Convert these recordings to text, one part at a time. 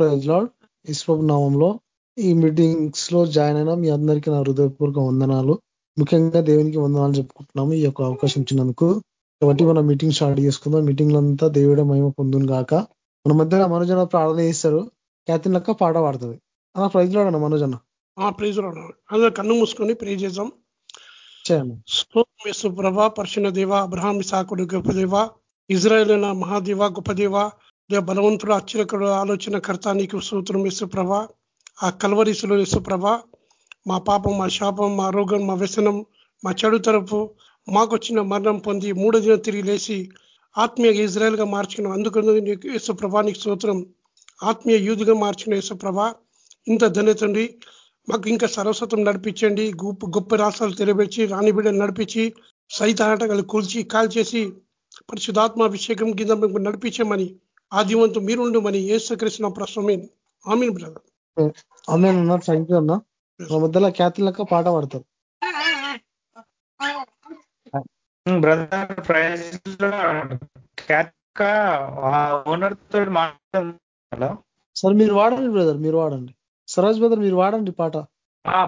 Lord ఈశ్వబు నామంలో ఈ మీటింగ్స్లో జాయిన్ అయినా మీ అందరికీ నా హృదయపూర్వక వందనాలు. ముఖ్యంగా దేవునికి వందనాలు చెప్పుకుంటున్నాము ఈ యొక్క అవకాశం ఇచ్చినందుకు. కాబట్టి మనం మీటింగ్ స్టార్ట్ చేసుకుందాం. మీటింగ్ అంతా దేవుడే మహిమ పొందును గాక. మన మధ్య మనోజన ప్రార్థన చేస్తారు. క్యాతిన్ లెక్క పాట పాడుతుంది. అన్న ప్రైజ్ లాడ్ అన్న మనోజన్న. ప్రైజ్ కన్ను మూసుకొని ప్రే చేద్దాం. ప్రభ పరిశున దేవ అబ్రహాం ఇసాకుడు గొప్ప దేవ ఇజ్రాయల్ మహాదేవ గొప్ప దేవ దేవ బలవంతుడు అచ్చరకుడు ఆలోచనకర్త నీకు సూత్రం ఇసుప్రభ ఆ కలవరిసులో ఇసుప్రభ మా పాపం మా శాపం మా రోగం మా వ్యసనం మా చెడు తరపు మాకొచ్చిన మరణం పొంది మూడో దినం తిరిగి లేచి ఆత్మీయ ఇజ్రాయల్గా మార్చుకున్నాం. అందుకని నీకు యేసు నీకు సూత్రం ఆత్మీయ యూదుగా మార్చిన యేసుప్రభ ఇంత ధన్యతండి మాకు ఇంకా సరస్వతం నడిపించండి. గొప్ప గొప్ప రాష్ట్రాలు తెరబెచ్చి రాణి బిడ్డలు నడిపించి సైత కూల్చి కాల్చేసి చేసి అభిషేకం కింద మేము నడిపించమని ఆదివంతు మీరుండమని ఏసుకృష్ణ ప్రశ్నమే ఆమెను బ్రదర్. అమ్మే అన్న థ్యాంక్ యూ అన్న. మా మధ్యలో క్యాతిన్ లెక్క పాట పాడతారు. బ్రదర్ ప్రైజ్ ఓనర్ తోటి మాట్లాడాలో సార్ మీరు వాడండి బ్రదర్ మీరు వాడండి. సరోజ్ బ్రదర్ మీరు వాడండి పాట.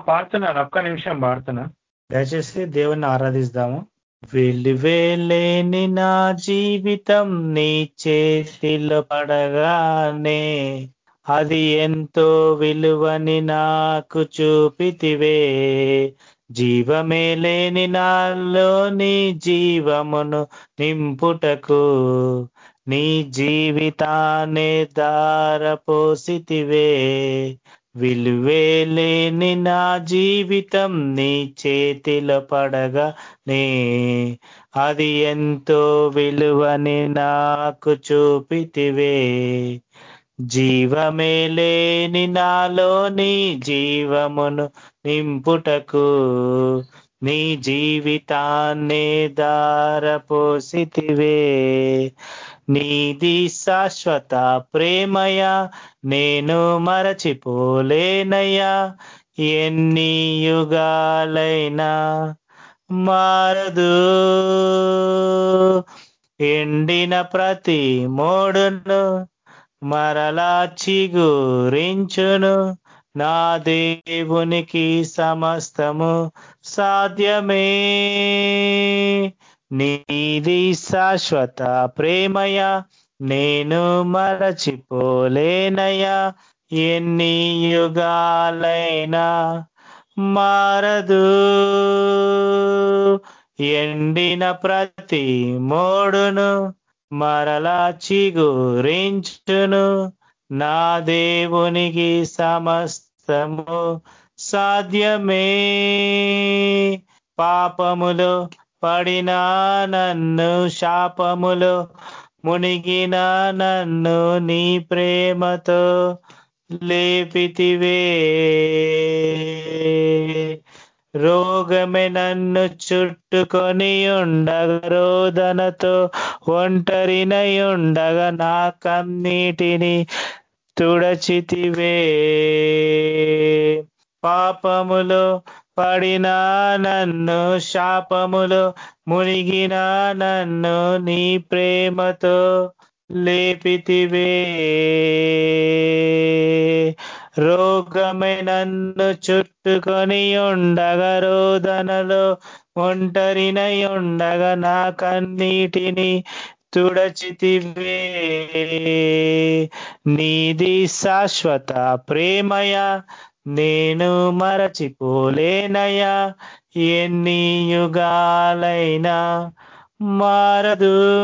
పాడుతున్నాను ఒక్క నిమిషం పాడుతున్నా. దయచేసి దేవుణ్ణి ఆరాధిస్తాము. వెలివేలేని నా జీవితం నీ చేతిలో పడగానే అది ఎంతో విలువని నాకు చూపితివే. జీవమే లేని నాలోని జీవమును నింపుటకు నీ జీవితానే దారపోసితివే విలువేలేని నా జీవితం నీ చేతిలో పడగా నే అది ఎంతో విలువని నాకు చూపితివే. జీవమే లేని నాలోని జీవమును నింపుటకు నీ జీవితాన్నే దారపోసితివే నీది శాశ్వత ప్రేమయ నేను మరచిపోలేనయ్యా. ఎన్ని యుగాలైనా మారదు. ఎండిన ప్రతి మోడును మరలా చిగురించును. నా దేవునికి సమస్తము సాధ్యమే. నీది శాశ్వత ప్రేమయ నేను మరచిపోలేనయా. ఎన్ని యుగాలైనా మారదు. ఎండిన ప్రతి మోడును మరలా చిగురించును. నా దేవునికి సమస్తము సాధ్యమే. పాపములో పడినా నన్ను శాపములు మునిగిన నన్ను నీ ప్రేమతో లేపితివే. రోగమే నన్ను చుట్టుకొని ఉండగా రోదనతో ఒంటరినై ఉండగా నా కన్నీటిని తుడచితివే. పాపములో పడినా నన్ను శాపములో మునిగిన నన్ను నీ ప్రేమతో లేపితివే. రోగమే నన్ను చుట్టుకొని ఉండగా రోదనలో ఒంటరినై ఉండగా నా కన్నీటిని తుడచితివే. నీది శాశ్వత ప్రేమయ నేను మరచిపోలేనయా ఎన్ని యుగాలైనా మారదు.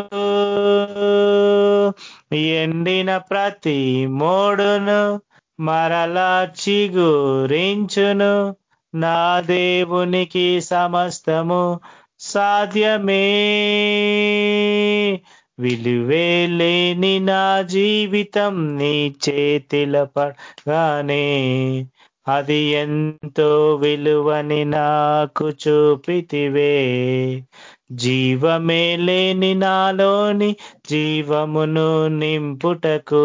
ఎండిన ప్రతి మోడును మరలా చిగురించును. నా దేవునికి సమస్తము సాధ్యమే. విలువేలేని నా జీవితం నీ చేతిల పడగానే అది ఎంతో విలువని నాకు చూపితివే. జీవమే లేని నాలోని జీవమును నింపుటకు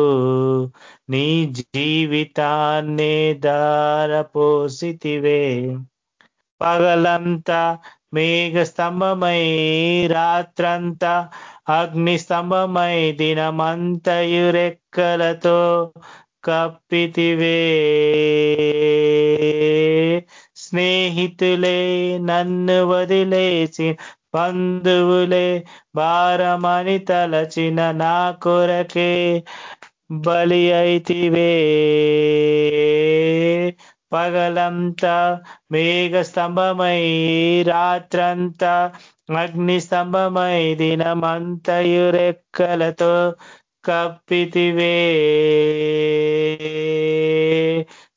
నీ జీవితాన్ని దారపోసితివే పగలంతా మేఘ స్తంభమై రాత్రంతా అగ్ని స్తంభమై దినమంతయు రెక్కలతో కప్పితివే. స్నేహితులే నన్ను వదిలేసి బంధువులే భారమని తలచిన నా కొరకే బలి అయితివే. పగలంతా మేఘ స్తంభమై రాత్రంతా అగ్ని స్తంభమై దినమంతయు కప్పితివే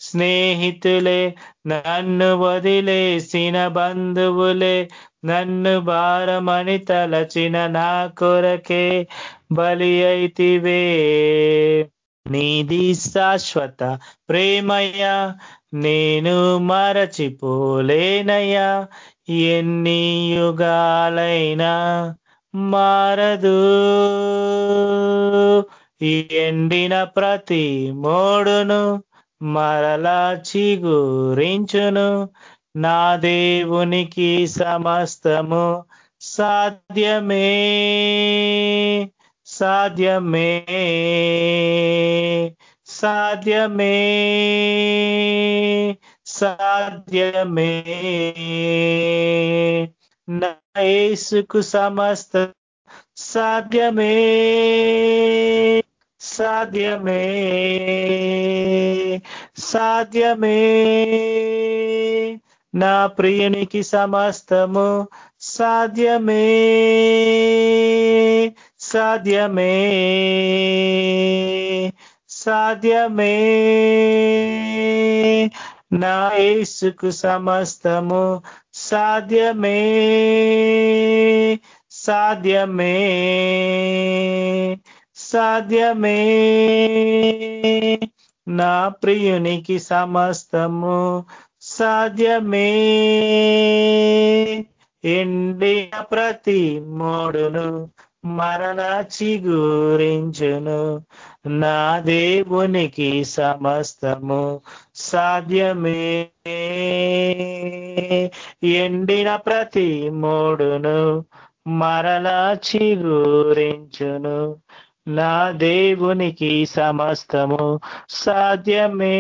స్నేహితులే నన్ను వదిలేసిన బంధువులే నన్ను భారమని తలచిన నా కొరకే బలి అయితివే నీది శాశ్వత ప్రేమయ్య నేను మరచిపోలేనయ్యా ఎన్ని యుగాలైనా మారదు ఎండిన ప్రతి మోడును మరలా చిగురించును. నా దేవునికి సమస్తము సాధ్యమే సాధ్యమే సాధ్యమే సాధ్యమే. నా సమస్త సాధ్యమే. సాధ్యమే సాధ్యమే. నా ప్రియునికి సమస్తము సాధ్యమే సాధ్యమే సాధ్యమే. నా యేసుకు సమస్తము సాధ్యమే సాధ్యమే. సాధ్యమే. నా ప్రియునికి సమస్తము సాధ్యమే. ఎండిన ప్రతి మోడును మరణ చిగురించును నా దేవునికి సమస్తము సాధ్యమే. ఎండిన ప్రతి మోడును మరలా చిగురించును నా దేవునికి సమస్తము సాధ్యమే.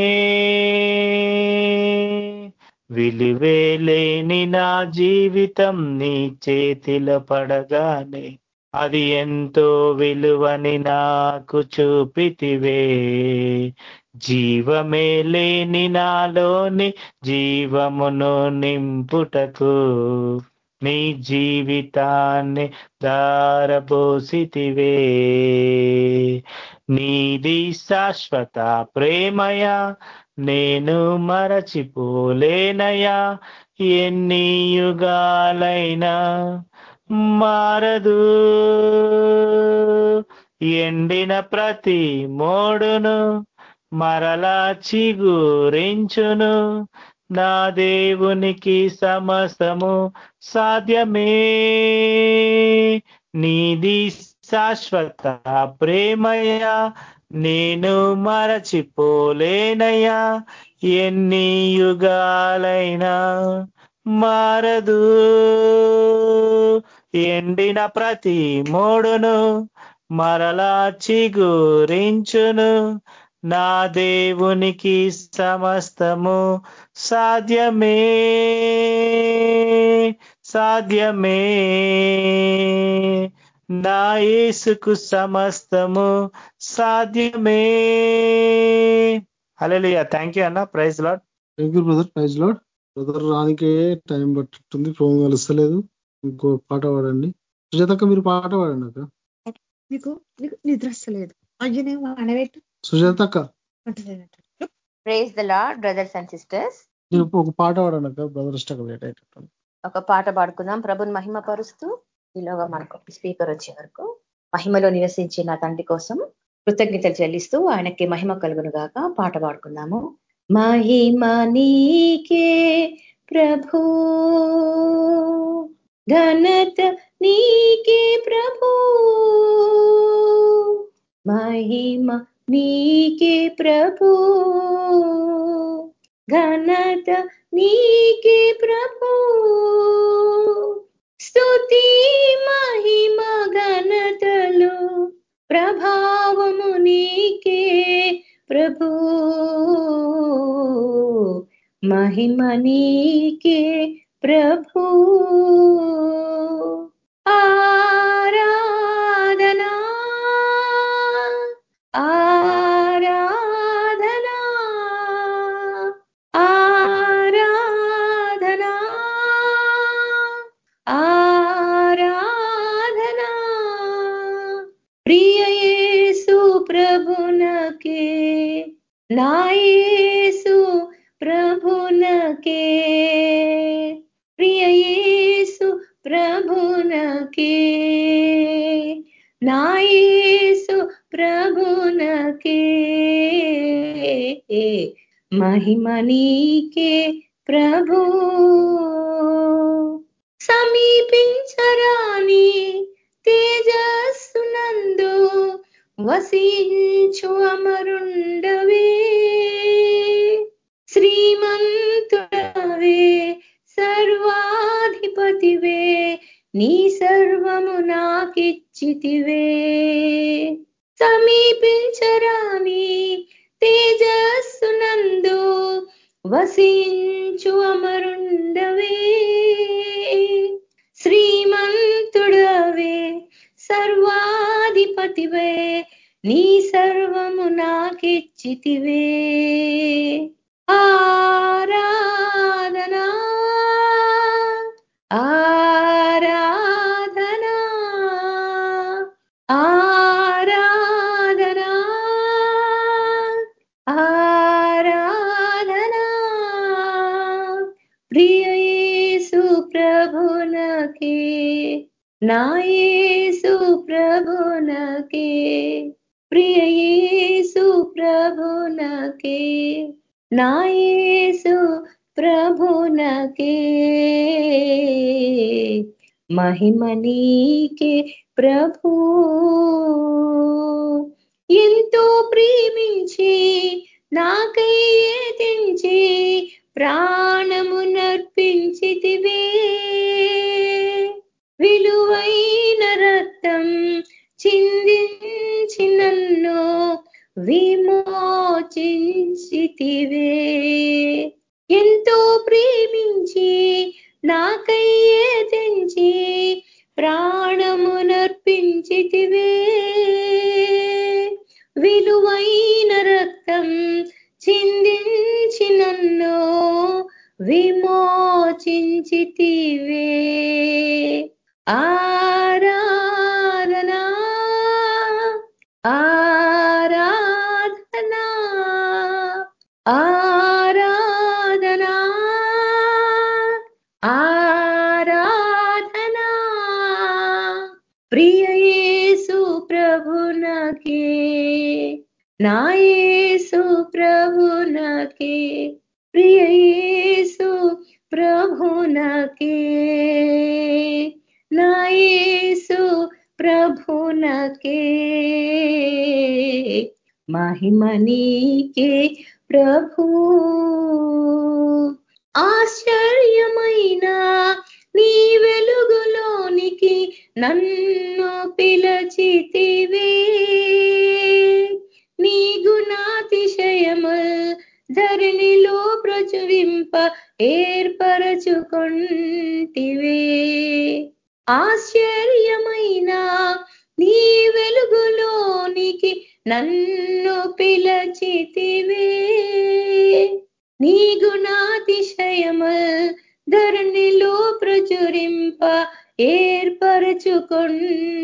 విలువేలేని నా జీవితం నీ చేతిలో పడగానే అది ఎంతో విలువని నాకు చూపితివే. జీవమే లేని నాలోని జీవమును నింపుటకు నీ జీవితాన్ని దారబోసితివే నీది శాశ్వత ప్రేమయ నేను మరచిపోలేనయా. ఎన్ని యుగాలైనా మారదు. ఎండిన ప్రతి మోడును మరలా చిగురించును. నా దేవునికి సమస్తము సాధ్యమే. నీది శాశ్వత ప్రేమయ నేను మరచిపోలేనయ్యా. ఎన్ని యుగాలైనా మారదు. ఎండిన ప్రతి మూడును మరలా చిగురించును. నా దేవునికి సమస్తము సాధ్యమే. సాధ్యమే. నా యేసుకు సమస్తము సాధ్యమే. హల్లెలూయా. థ్యాంక్ యూ అన్న. Praise Lord thank you brother praise Lord brother రానికే time పట్టింది ఫోన్ కలుస్తలేదు. ఇంకో పాట పాడండి. సుజాతక్క మీరు పాట పాడండి అక్క. నీకు నీకు నిద్ర వస్తలేదు. అయ్యనే వాడబెట్టు సుజాతక్క praise the Lord brothers and sisters ఒక పాట బ్రదర్ లేట్ అయ్యేటట్టు ఒక పాట పాడుకుందాం. ప్రభుని మహిమ పరుస్తూ ఈలోగా మనకు స్పీకర్ వచ్చే వరకు. మహిమలో నివసించి నా తండ్రి కోసం కృతజ్ఞతలు చెల్లిస్తూ ఆయనకి మహిమ కలుగును గాక. పాట పాడుకుందాము. మహిమ నీకే ప్రభు. ఘనత నీకే ప్రభు. మహిమ నీకే ప్రభు. ఘనత నీకే ప్రభు. స్తుతి మహిమ ఘనతలు ప్రభావము నీకే ప్రభు. మహిమ నీకే ప్రభు. ఆ మహిమ నీకే ప్రభు. సమీపించరాని తేజస్సునందు వసించు అమరుండవే. శ్రీమంతుడవే సర్వాధిపతివే నీ సర్వము నాకిచ్చితివే. titibé చేసితివే கொண்ட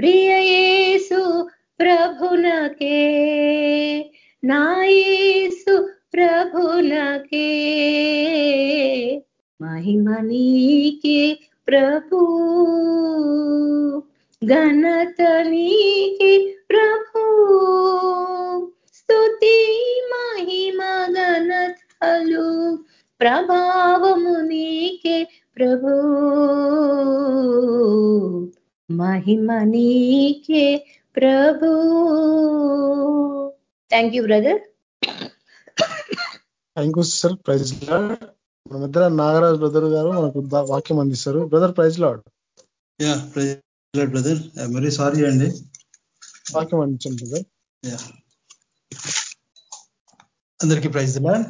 Brie thank you brother thank you sir praise Lord మన మధ్య నాగరాజ్ బ్రదర్ గారు మనకు వాక్యం అందిస్తారు. బ్రదర్ ప్రైజ్ లాడ్ యా బ్రదర్ వెరీ సారీ అండి. వాక్యం అందించండి బ్రదర్ యా అందరికీ ప్రైజ్ లాడ్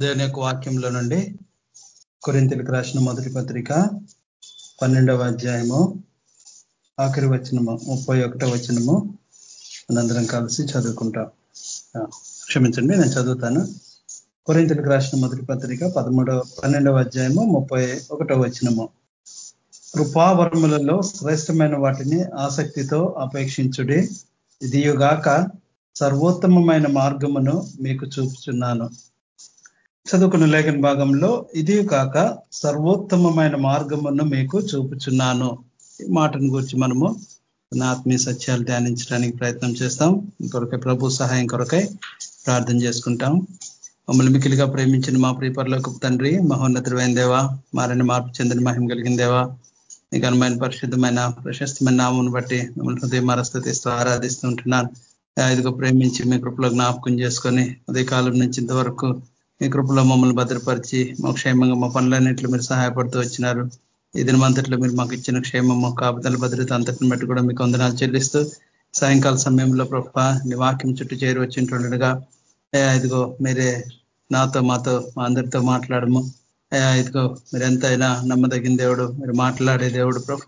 దేవుని యొక్క వాక్యంలో నుండి కొరింతలకు రాసిన మొదటి పత్రిక పన్నెండవ అధ్యాయము ఆఖరి వచనము ముప్పై ఒకటో వచనము మనందరం కలిసి చదువుకుంటాం. క్షమించండి నేను చదువుతాను. కొరింతలకు రాసిన మొదటి పత్రిక పదమూడవ పన్నెండవ అధ్యాయము ముప్పై ఒకటో వచనము. కృపావరములలో శ్రేష్టమైన వాటిని ఆసక్తితో అపేక్షించుడి. ఇదియుగాక సర్వోత్తమమైన మార్గమును మీకు చూపుచున్నాను. చదువుకున్న లేఖన భాగంలో ఇది కాక సర్వోత్తమమైన మార్గమును మీకు చూపుచున్నాను. ఈ మాటను గురించి మనము నా ఆత్మీయ సత్యాలు ధ్యానించడానికి ప్రయత్నం చేస్తాం. కొరకై ప్రభు సహాయం కొరకై ప్రార్థన చేసుకుంటాం. మమ్మల్ని మికిలిగా ప్రేమించిన మా ప్రియపరలోకి తండ్రి మహోన్నతుడైన దేవా మారని మార్పు చెందిన మహిమ కలిగిన దేవా నీ అనుమైన పరిశుద్ధమైన ప్రశస్తమైన నామను బట్టి మిమ్మల్ని హృదయ మరస్థిస్తూ ఆరాధిస్తూ ఉంటున్నాను. ఇదిగో ప్రేమించి మీ కృపలో జ్ఞాపకం చేసుకొని ఉదయ కాలం నుంచి ఇంతవరకు మీ కృపలో మమ్మల్ని భద్రపరిచి మా క్షేమంగా మా పనులన్నింటిలో మీరు సహాయపడుతూ వచ్చినారు. ఈ దినమంతట్లో మీరు మాకు ఇచ్చిన క్షేమము కాపుదల భద్రత అంతటిని బట్టి కూడా మీకు వందనాలు చెల్లిస్తూ సాయంకాల సమయంలో ప్రభ నీ వాక్యం చుట్టూ చేరి వచ్చింటుండగా ఇదిగో మీరే నాతో మాతో మా అందరితో మాట్లాడము. ఇదిగో మీరు ఎంతైనా నమ్మదగిన దేవుడు మీరు మాట్లాడే దేవుడు ప్రభ.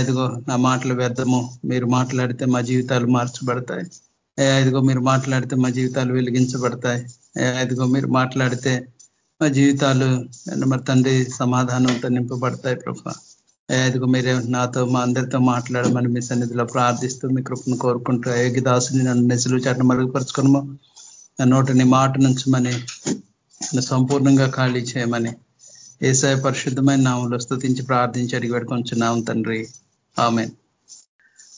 ఇదిగో నా మాటలు వ్యర్థము మీరు మాట్లాడితే మా జీవితాలు మార్చబడతాయి. ఇదిగో మీరు మాట్లాడితే మా జీవితాలు వెలిగించబడతాయి. ఇదిగో మీరు మాట్లాడితే మా జీవితాలు మరి తండ్రి సమాధానంతో నింపబడతాయి ప్రభ. అయ్యా మీరే నాతో మా అందరితో మాట్లాడమని మీ సన్నిధిలో ప్రార్థిస్తూ మీ కృపను కోరుకుంటూ అయోగ్యదాసుని నన్ను నెసలు చాట మరుగుపరచుకోనము నా నోటిని మాట నుంచమని సంపూర్ణంగా ఖాళీ చేయమని ఏసాయ పరిశుద్ధమైన నామంలో స్థుతించి ప్రార్థించి అడిగి పెట్టుకుంటున్నాం తండ్రి. ఆమె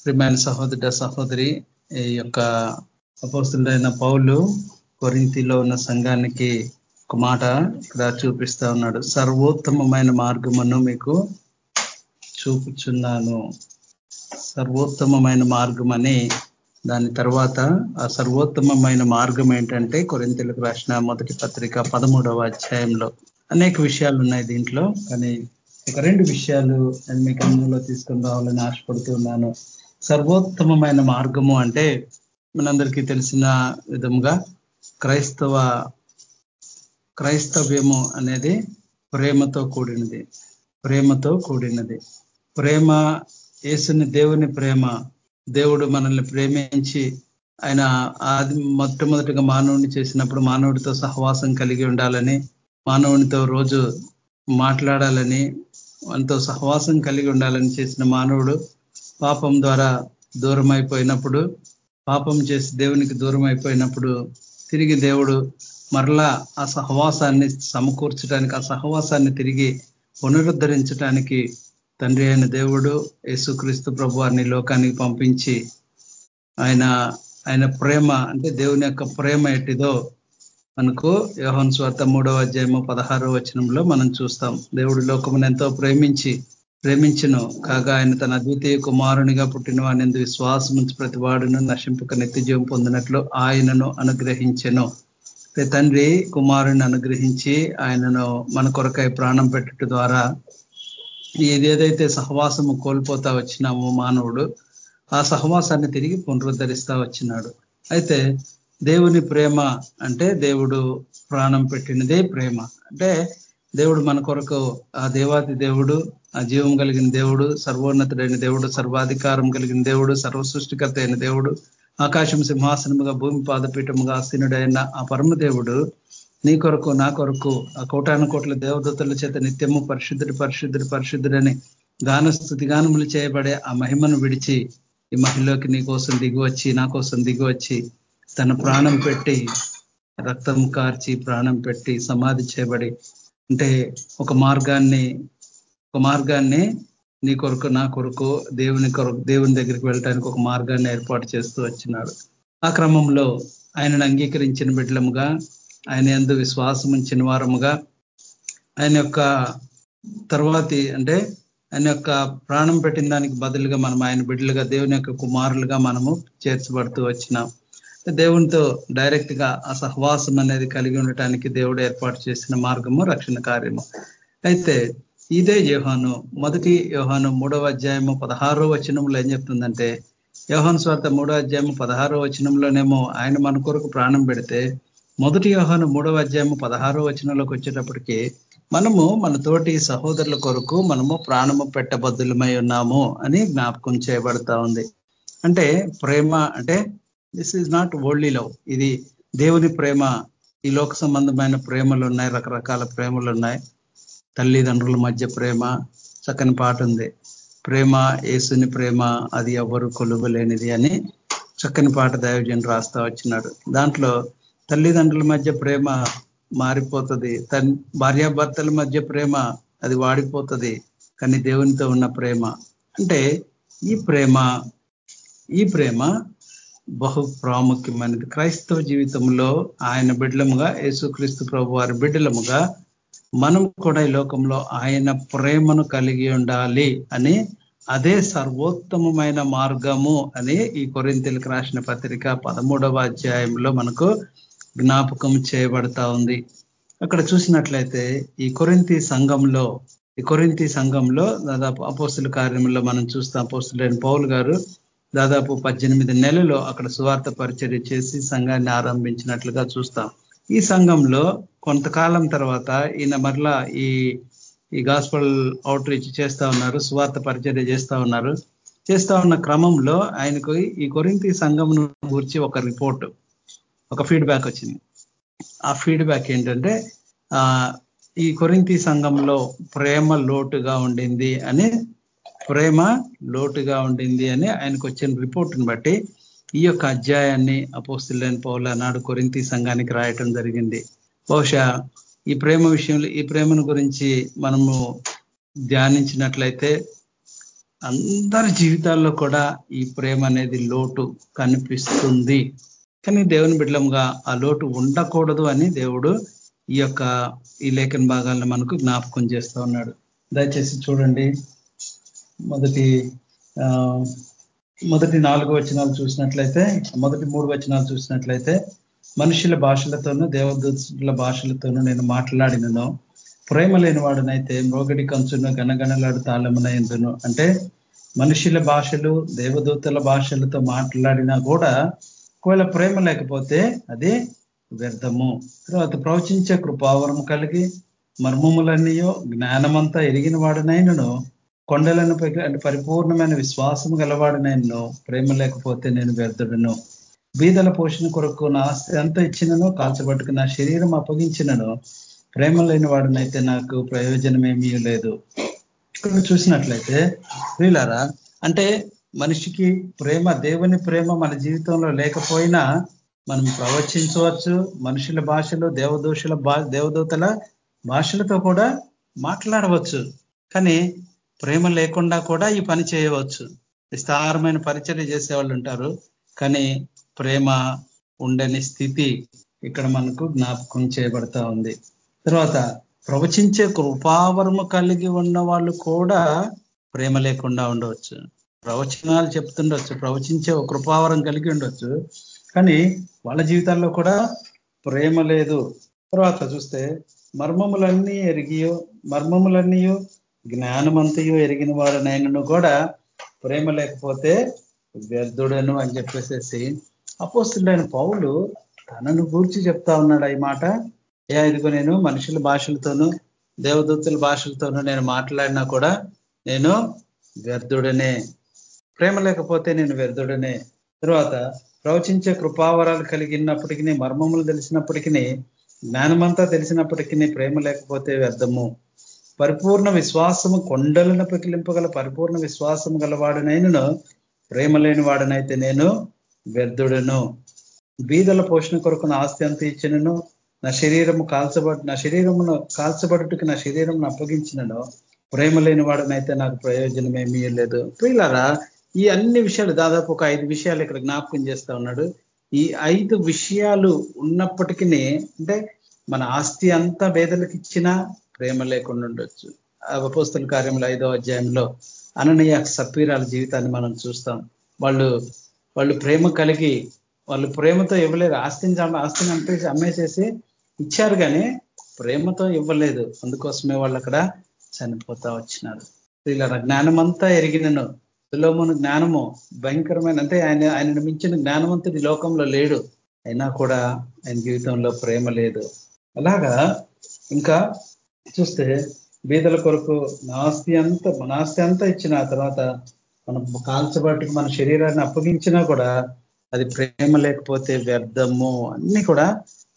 ప్రిమైన సహోదరుడ సహోదరి ఈ యొక్క అపోస్తుడైన పౌలు కొరింతిలో ఉన్న సంఘానికి ఒక మాట ఇక్కడ చూపిస్తా ఉన్నాడు. సర్వోత్తమమైన మార్గమును మీకు చూపుచున్నాను. సర్వోత్తమమైన మార్గం అని దాని తర్వాత ఆ సర్వోత్తమమైన మార్గం ఏంటంటే కొరింతలకు రాసిన మొదటి పత్రిక పదమూడవ అధ్యాయంలో అనేక విషయాలు ఉన్నాయి దీంట్లో కానీ ఒక రెండు విషయాలు నేను మీ గమనంలో తీసుకొని రావాలని ఆశపడుతున్నాను సర్వోత్తమమైన మార్గము అంటే మనందరికీ తెలిసిన విధంగా క్రైస్తవ క్రైస్తవ్యము అనేది ప్రేమతో కూడినది. ప్రేమతో కూడినది. ప్రేమ యేసుని దేవుని ప్రేమ. దేవుడు మనల్ని ప్రేమించి ఆయన ఆది మొట్టమొదటిగా మానవుని చేసినప్పుడు మానవుడితో సహవాసం కలిగి ఉండాలని మానవునితో రోజు మాట్లాడాలని మనతో సహవాసం కలిగి ఉండాలని చేసిన మానవుడు పాపం ద్వారా దూరం అయిపోయినప్పుడు పాపం చేసి దేవునికి దూరం అయిపోయినప్పుడు తిరిగి దేవుడు మరలా ఆ సహవాసాన్ని సమకూర్చడానికి ఆ సహవాసాన్ని తిరిగి పునరుద్ధరించడానికి తండ్రి అయిన దేవుడు యేసుక్రీస్తు ప్రభు వారిని లోకానికి పంపించి ఆయన ఆయన ప్రేమ అంటే దేవుని యొక్క ప్రేమ ఎట్టిదో మనకు యోహన్ స్వార్థ మూడవ అధ్యాయము పదహారో వచనంలో మనం చూస్తాం. దేవుడు లోకమును ఎంతో ప్రేమించి ప్రేమించను. కాగా ఆయన తన అద్వితీయ కుమారునిగా పుట్టిన వాడిని విశ్వాసం ఉంచి ప్రతి వాడును నశింపక నిత్యజీవం పొందినట్లు ఆయనను అనుగ్రహించెను. తండ్రి కుమారుని అనుగ్రహించి ఆయనను మన కొరకై ప్రాణం పెట్టడం ద్వారా ఏదేదైతే సహవాసము కోల్పోతా వచ్చినామో మానవుడు ఆ సహవాసాన్ని తిరిగి పునరుద్ధరిస్తా వచ్చినాడు. అయితే దేవుని ప్రేమ అంటే దేవుడు ప్రాణం పెట్టినదే ప్రేమ. అంటే దేవుడు మన కొరకు ఆ దేవాది దేవుడు ఆ జీవం కలిగిన దేవుడు సర్వోన్నతుడైన దేవుడు సర్వాధికారం కలిగిన దేవుడు సర్వసృష్టికర్త అయిన దేవుడు ఆకాశం సింహాసనముగా భూమి పాదపీఠముగా ఆసీనుడైన ఆ పరమదేవుడు నీ కొరకు నా కొరకు ఆ కోటాను కోట్ల దేవదత్తుల చేత నిత్యము పరిశుద్ధుడు పరిశుద్ధుడు పరిశుద్ధుడని గాన స్థుతిగానములు చేయబడే ఆ మహిమను విడిచి ఈ మహిళలోకి నీ కోసం దిగువచ్చి నా కోసం దిగువచ్చి తన ప్రాణం పెట్టి రక్తం కార్చి ప్రాణం పెట్టి సమాధి చేయబడి అంటే ఒక మార్గాన్ని ఒక మార్గాన్ని నీ కొరకు నా కొరకు దేవుని కొరకు దేవుని దగ్గరికి వెళ్ళటానికి ఒక మార్గాన్ని ఏర్పాటు చేస్తూ వచ్చినాడు. ఆ క్రమంలో ఆయనను అంగీకరించిన బిడ్డలముగా ఆయన ఎందు విశ్వాసం ఉంచిన వారముగా ఆయన యొక్క తర్వాతి అంటే ఆయన యొక్క ప్రాణం పెట్టిన దానికి బదులుగా మనం ఆయన బిడ్డలుగా దేవుని యొక్క కుమారులుగా మనము చేర్చబడుతూ వచ్చినాం. దేవునితో డైరెక్ట్గా ఆ సహవాసం అనేది కలిగి ఉండటానికి దేవుడు ఏర్పాటు చేసిన మార్గము రక్షణ కార్యము. అయితే ఇదే యోహాను మొదటి యోహాను మూడవ అధ్యాయము పదహారో వచనంలో ఏం చెప్తుందంటే యోహాను స్వార్థ మూడో అధ్యాయము పదహారో వచనంలోనేమో ఆయన మన కొరకు ప్రాణం పెడితే మొదటి యోహాను మూడవ అధ్యాయము పదహారో వచనంలోకి వచ్చేటప్పటికి మనము మన తోటి సహోదరుల కొరకు మనము ప్రాణము పెట్టబద్దులమై ఉన్నాము అని జ్ఞాపకం చేయబడతా ఉంది. అంటే ప్రేమ అంటే this is not only love ఇది దేవుని ప్రేమ ఈ లోక సంబంధమైన ప్రేమలు ఉన్నాయి రకరకాల ప్రేమలు ఉన్నాయి. తల్లిదండ్రుల మధ్య ప్రేమ చక్కని పాట ఉంది. ప్రేమ ఏసుని ప్రేమ అది ఎవరు కొలువలేనిది అని చక్కని పాట దైవజన్ రాస్తా వచ్చినాడు. దాంట్లో తల్లిదండ్రుల మధ్య ప్రేమ మారిపోతుంది. తన్ భార్యాభర్తల మధ్య ప్రేమ అది వాడిపోతుంది. కానీ దేవునితో ఉన్న ప్రేమ. అంటే ఈ ప్రేమ ఈ ప్రేమ బహు ప్రాముఖ్యమైనది. క్రైస్తవ జీవితంలో ఆయన బిడ్డలముగా యేసుక్రీస్తు ప్రభు వారి బిడ్డలముగా మనం కూడా ఈ లోకంలో ఆయన ప్రేమను కలిగి ఉండాలి అని అదే సర్వోత్తమమైన మార్గము అని ఈ కొరింతలకు రాసిన పత్రిక పదమూడవ అధ్యాయంలో మనకు జ్ఞాపకం చేయబడతా ఉంది. అక్కడ చూసినట్లయితే ఈ కొరింతి సంఘంలో ఈ కొరింతి సంఘంలో దాదాపు అపోస్తుల కార్యంలో మనం చూస్తాం. అపోస్తులైన పౌల్ గారు దాదాపు పద్దెనిమిది నెలలు అక్కడ సువార్త పరిచర్య చేసి సంఘాన్ని ఆరంభించినట్లుగా చూస్తాం. ఈ సంఘంలో కొంతకాలం తర్వాత ఈయన మరలా ఈ ఈ గాస్పల్ అవుట్ రీచ్ చేస్తా ఉన్నారు సువార్త పరిచర్య చేస్తా ఉన్నారు. చేస్తా ఉన్న క్రమంలో ఆయనకు ఈ కొరింతి సంఘం గురించి ఒక రిపోర్ట్ ఒక ఫీడ్బ్యాక్ వచ్చింది. ఆ ఫీడ్బ్యాక్ ఏంటంటే ఈ కొరింతి సంఘంలో ప్రేమ లోటుగా ఉండింది అని ప్రేమ లోటుగా ఉండింది అని ఆయనకు వచ్చిన రిపోర్ట్ని బట్టి ఈ యొక్క అధ్యాయాన్ని అపోస్తులైన పౌల నాడు కొరింతి సంఘానికి రాయటం జరిగింది. బహుశా ఈ ప్రేమ విషయంలో ఈ ప్రేమను గురించి మనము ధ్యానించినట్లయితే అందరి జీవితాల్లో కూడా ఈ ప్రేమ అనేది లోటు కనిపిస్తుంది. కానీ దేవుని బిడ్డలంగా ఆ లోటు ఉండకూడదు అని దేవుడు ఈ యొక్క ఈ లేఖన భాగాలను మనకు జ్ఞాపకం చేస్తూ ఉన్నాడు. దయచేసి చూడండి. మొదటి మొదటి నాలుగు వచనాలు చూసినట్లయితే మొదటి మూడు వచనాలు చూసినట్లయితే మనుషుల భాషలతోనూ దేవదూతుల భాషలతోనూ నేను మాట్లాడినను. ప్రేమ లేని వాడునైతే మోగడి కంచును గనగనలాడు తాళమున ఎందును. అంటే మనుషుల భాషలు దేవదూతల భాషలతో మాట్లాడినా కూడా ఒకవేళ ప్రేమ లేకపోతే అది వ్యర్థము. తర్వాత ప్రవచించే కృపావరం కలిగి మర్మములన్నయో జ్ఞానమంతా ఎరిగిన వాడునైనను కొండలను అంటే పరిపూర్ణమైన విశ్వాసం గలవాడు నేను ప్రేమ లేకపోతే నేను వ్యర్థుడును. బీదల పోషణ కొరకు నా ఆస్తి ఎంత ఇచ్చినను కాల్చబట్టుకు నా శరీరం అప్పగించినను ప్రేమ లేని వాడినైతే నాకు ప్రయోజనమేమీ లేదు. ఇక్కడ చూసినట్లయితే వీళ్ళారా అంటే మనిషికి ప్రేమ దేవుని ప్రేమ మన జీవితంలో లేకపోయినా మనం ప్రవచించవచ్చు. మనుషుల భాషలు దేవదోషుల దేవదూతల భాషలతో కూడా మాట్లాడవచ్చు. కానీ ప్రేమ లేకుండా కూడా ఈ పని చేయవచ్చు. విస్తారమైన పరిచర్య చేసేవాళ్ళు ఉంటారు. కానీ ప్రేమ ఉండని స్థితి ఇక్కడ మనకు జ్ఞాపకం చేయబడతా ఉంది. తర్వాత ప్రవచించే కృపావరము కలిగి ఉన్న వాళ్ళు కూడా ప్రేమ లేకుండా ఉండవచ్చు. ప్రవచనాలు చెప్తుండొచ్చు ప్రవచించే ఒక కృపావరం కలిగి ఉండొచ్చు. కానీ వాళ్ళ జీవితాల్లో కూడా ప్రేమ లేదు. తర్వాత చూస్తే మర్మములన్నీ ఎరిగియో మర్మములన్నీ జ్ఞానమంతయు ఎరిగిన వాడనైనను కూడా ప్రేమ లేకపోతే వ్యర్థుడను అని చెప్పేసేసి అపోస్తుడైన పౌలు తనను గూర్చి చెప్తా ఉన్నాడు ఈ మాట. ఏ ఇదిగో నేను మనుషుల భాషలతోనూ దేవదూతుల భాషలతోనూ నేను మాట్లాడినా కూడా నేను వ్యర్థుడనే. ప్రేమ లేకపోతే నేను వ్యర్థుడనే. తర్వాత ప్రవచించే కృపావరాలు కలిగినప్పటికీ మర్మములు తెలిసినప్పటికీ జ్ఞానమంతా తెలిసినప్పటికీ ప్రేమ లేకపోతే వ్యర్థము. పరిపూర్ణ విశ్వాసము కొండలను ప్రకిలింపగల పరిపూర్ణ విశ్వాసము గలవాడనైనను ప్రేమ లేని వాడనైతే నేను వ్యర్థుడను. బీదల పోషణ కొరకు నా ఆస్తి అంత ఇచ్చినను నా శరీరము కాల్చబడి నా శరీరమును కాల్చబడుటకు నా శరీరంను అప్పగించినను ప్రేమ లేని వాడనైతే నాకు ప్రయోజనం ఏమీ లేదు. ప్రియులారా ఈ అన్ని విషయాలు దాదాపు ఒక ఐదు విషయాలు ఇక్కడ జ్ఞాపకం చేస్తా ఉన్నాడు. ఈ ఐదు విషయాలు ఉన్నప్పటికీ అంటే మన ఆస్తి అంతా పేదలకు ఇచ్చినా ప్రేమ లేకుండా ఉండొచ్చు. అపోస్తుల కార్యంలో ఐదో అధ్యాయంలో అననీయ సప్పీరాల జీవితాన్ని మనం చూస్తాం. వాళ్ళు వాళ్ళు ప్రేమ కలిగి వాళ్ళు ప్రేమతో ఇవ్వలేదు. ఆస్తిని ఆస్తిని అమ్మేసి అమ్మేసేసి ఇచ్చారు కానీ ప్రేమతో ఇవ్వలేదు. అందుకోసమే వాళ్ళు అక్కడ చనిపోతా వచ్చినారు. ఇలా జ్ఞానం అంతా ఎరిగినను సులోమును జ్ఞానము భయంకరమైన అంటే ఆయన ఆయనను మించిన జ్ఞానవంతుడి లోకంలో లేడు. అయినా కూడా ఆయన జీవితంలో ప్రేమ లేదు. అలాగా ఇంకా చూస్తే బీదల కొరకు నాస్తి అంతా నాస్తి అంతా ఇచ్చిన తర్వాత మనం కాల్చబట్టుకు మన శరీరాన్ని అప్పగించినా కూడా అది ప్రేమ లేకపోతే వ్యర్థము అన్ని కూడా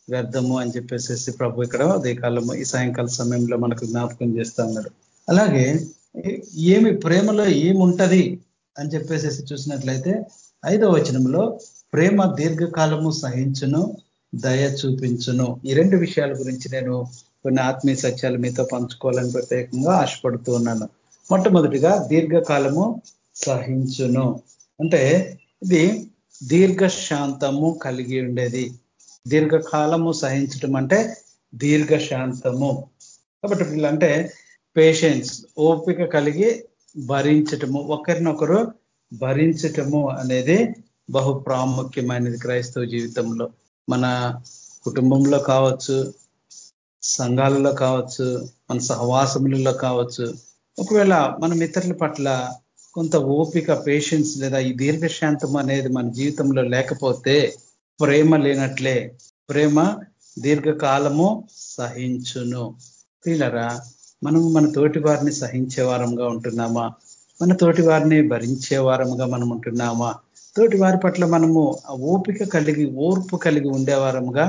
వ్యర్థము అని చెప్పేసి ప్రభు ఇక్కడ ఉదయకాలము ఈ సాయంకాల సమయంలో మనకు జ్ఞాపకం చేస్తా ఉన్నాడు. అలాగే ఏమి ప్రేమలో ఏముంటది అని చెప్పేసి చూసినట్లయితే ఐదవ వచనంలో ప్రేమ దీర్ఘకాలము సహించును దయ చూపించును. ఈ రెండు విషయాల గురించి నేను కొన్ని ఆత్మీయ సత్యాలు మీతో పంచుకోవాలని ప్రత్యేకంగా ఆశపడుతూ ఉన్నాను. మొట్టమొదటిగా దీర్ఘకాలము సహించును. అంటే ఇది దీర్ఘశాంతము కలిగి ఉండేది. దీర్ఘకాలము సహించటం అంటే దీర్ఘశాంతము. కాబట్టి వీళ్ళంటే పేషెన్స్ ఓపిక కలిగి భరించటము ఒకరినొకరు భరించటము అనేది బహు ప్రాముఖ్యమైనది క్రైస్తవ జీవితంలో. మన కుటుంబంలో కావచ్చు సంఘాలలో కావచ్చు మన సహవాసములలో కావచ్చు. ఒకవేళ మనం ఇతరుల పట్ల కొంత ఓపిక పేషెన్స్ లేదా ఈ దీర్ఘశాంతం అనేది మన జీవితంలో లేకపోతే ప్రేమ లేనట్లే ప్రేమ దీర్ఘకాలము సహించును. తీలరా మనం మన తోటి వారిని సహించే వారంగా ఉంటున్నామా? మన తోటి వారిని భరించే వారంగా మనం ఉంటున్నామా? తోటి వారి పట్ల మనము ఓపిక కలిగి ఓర్పు కలిగి ఉండేవారంగా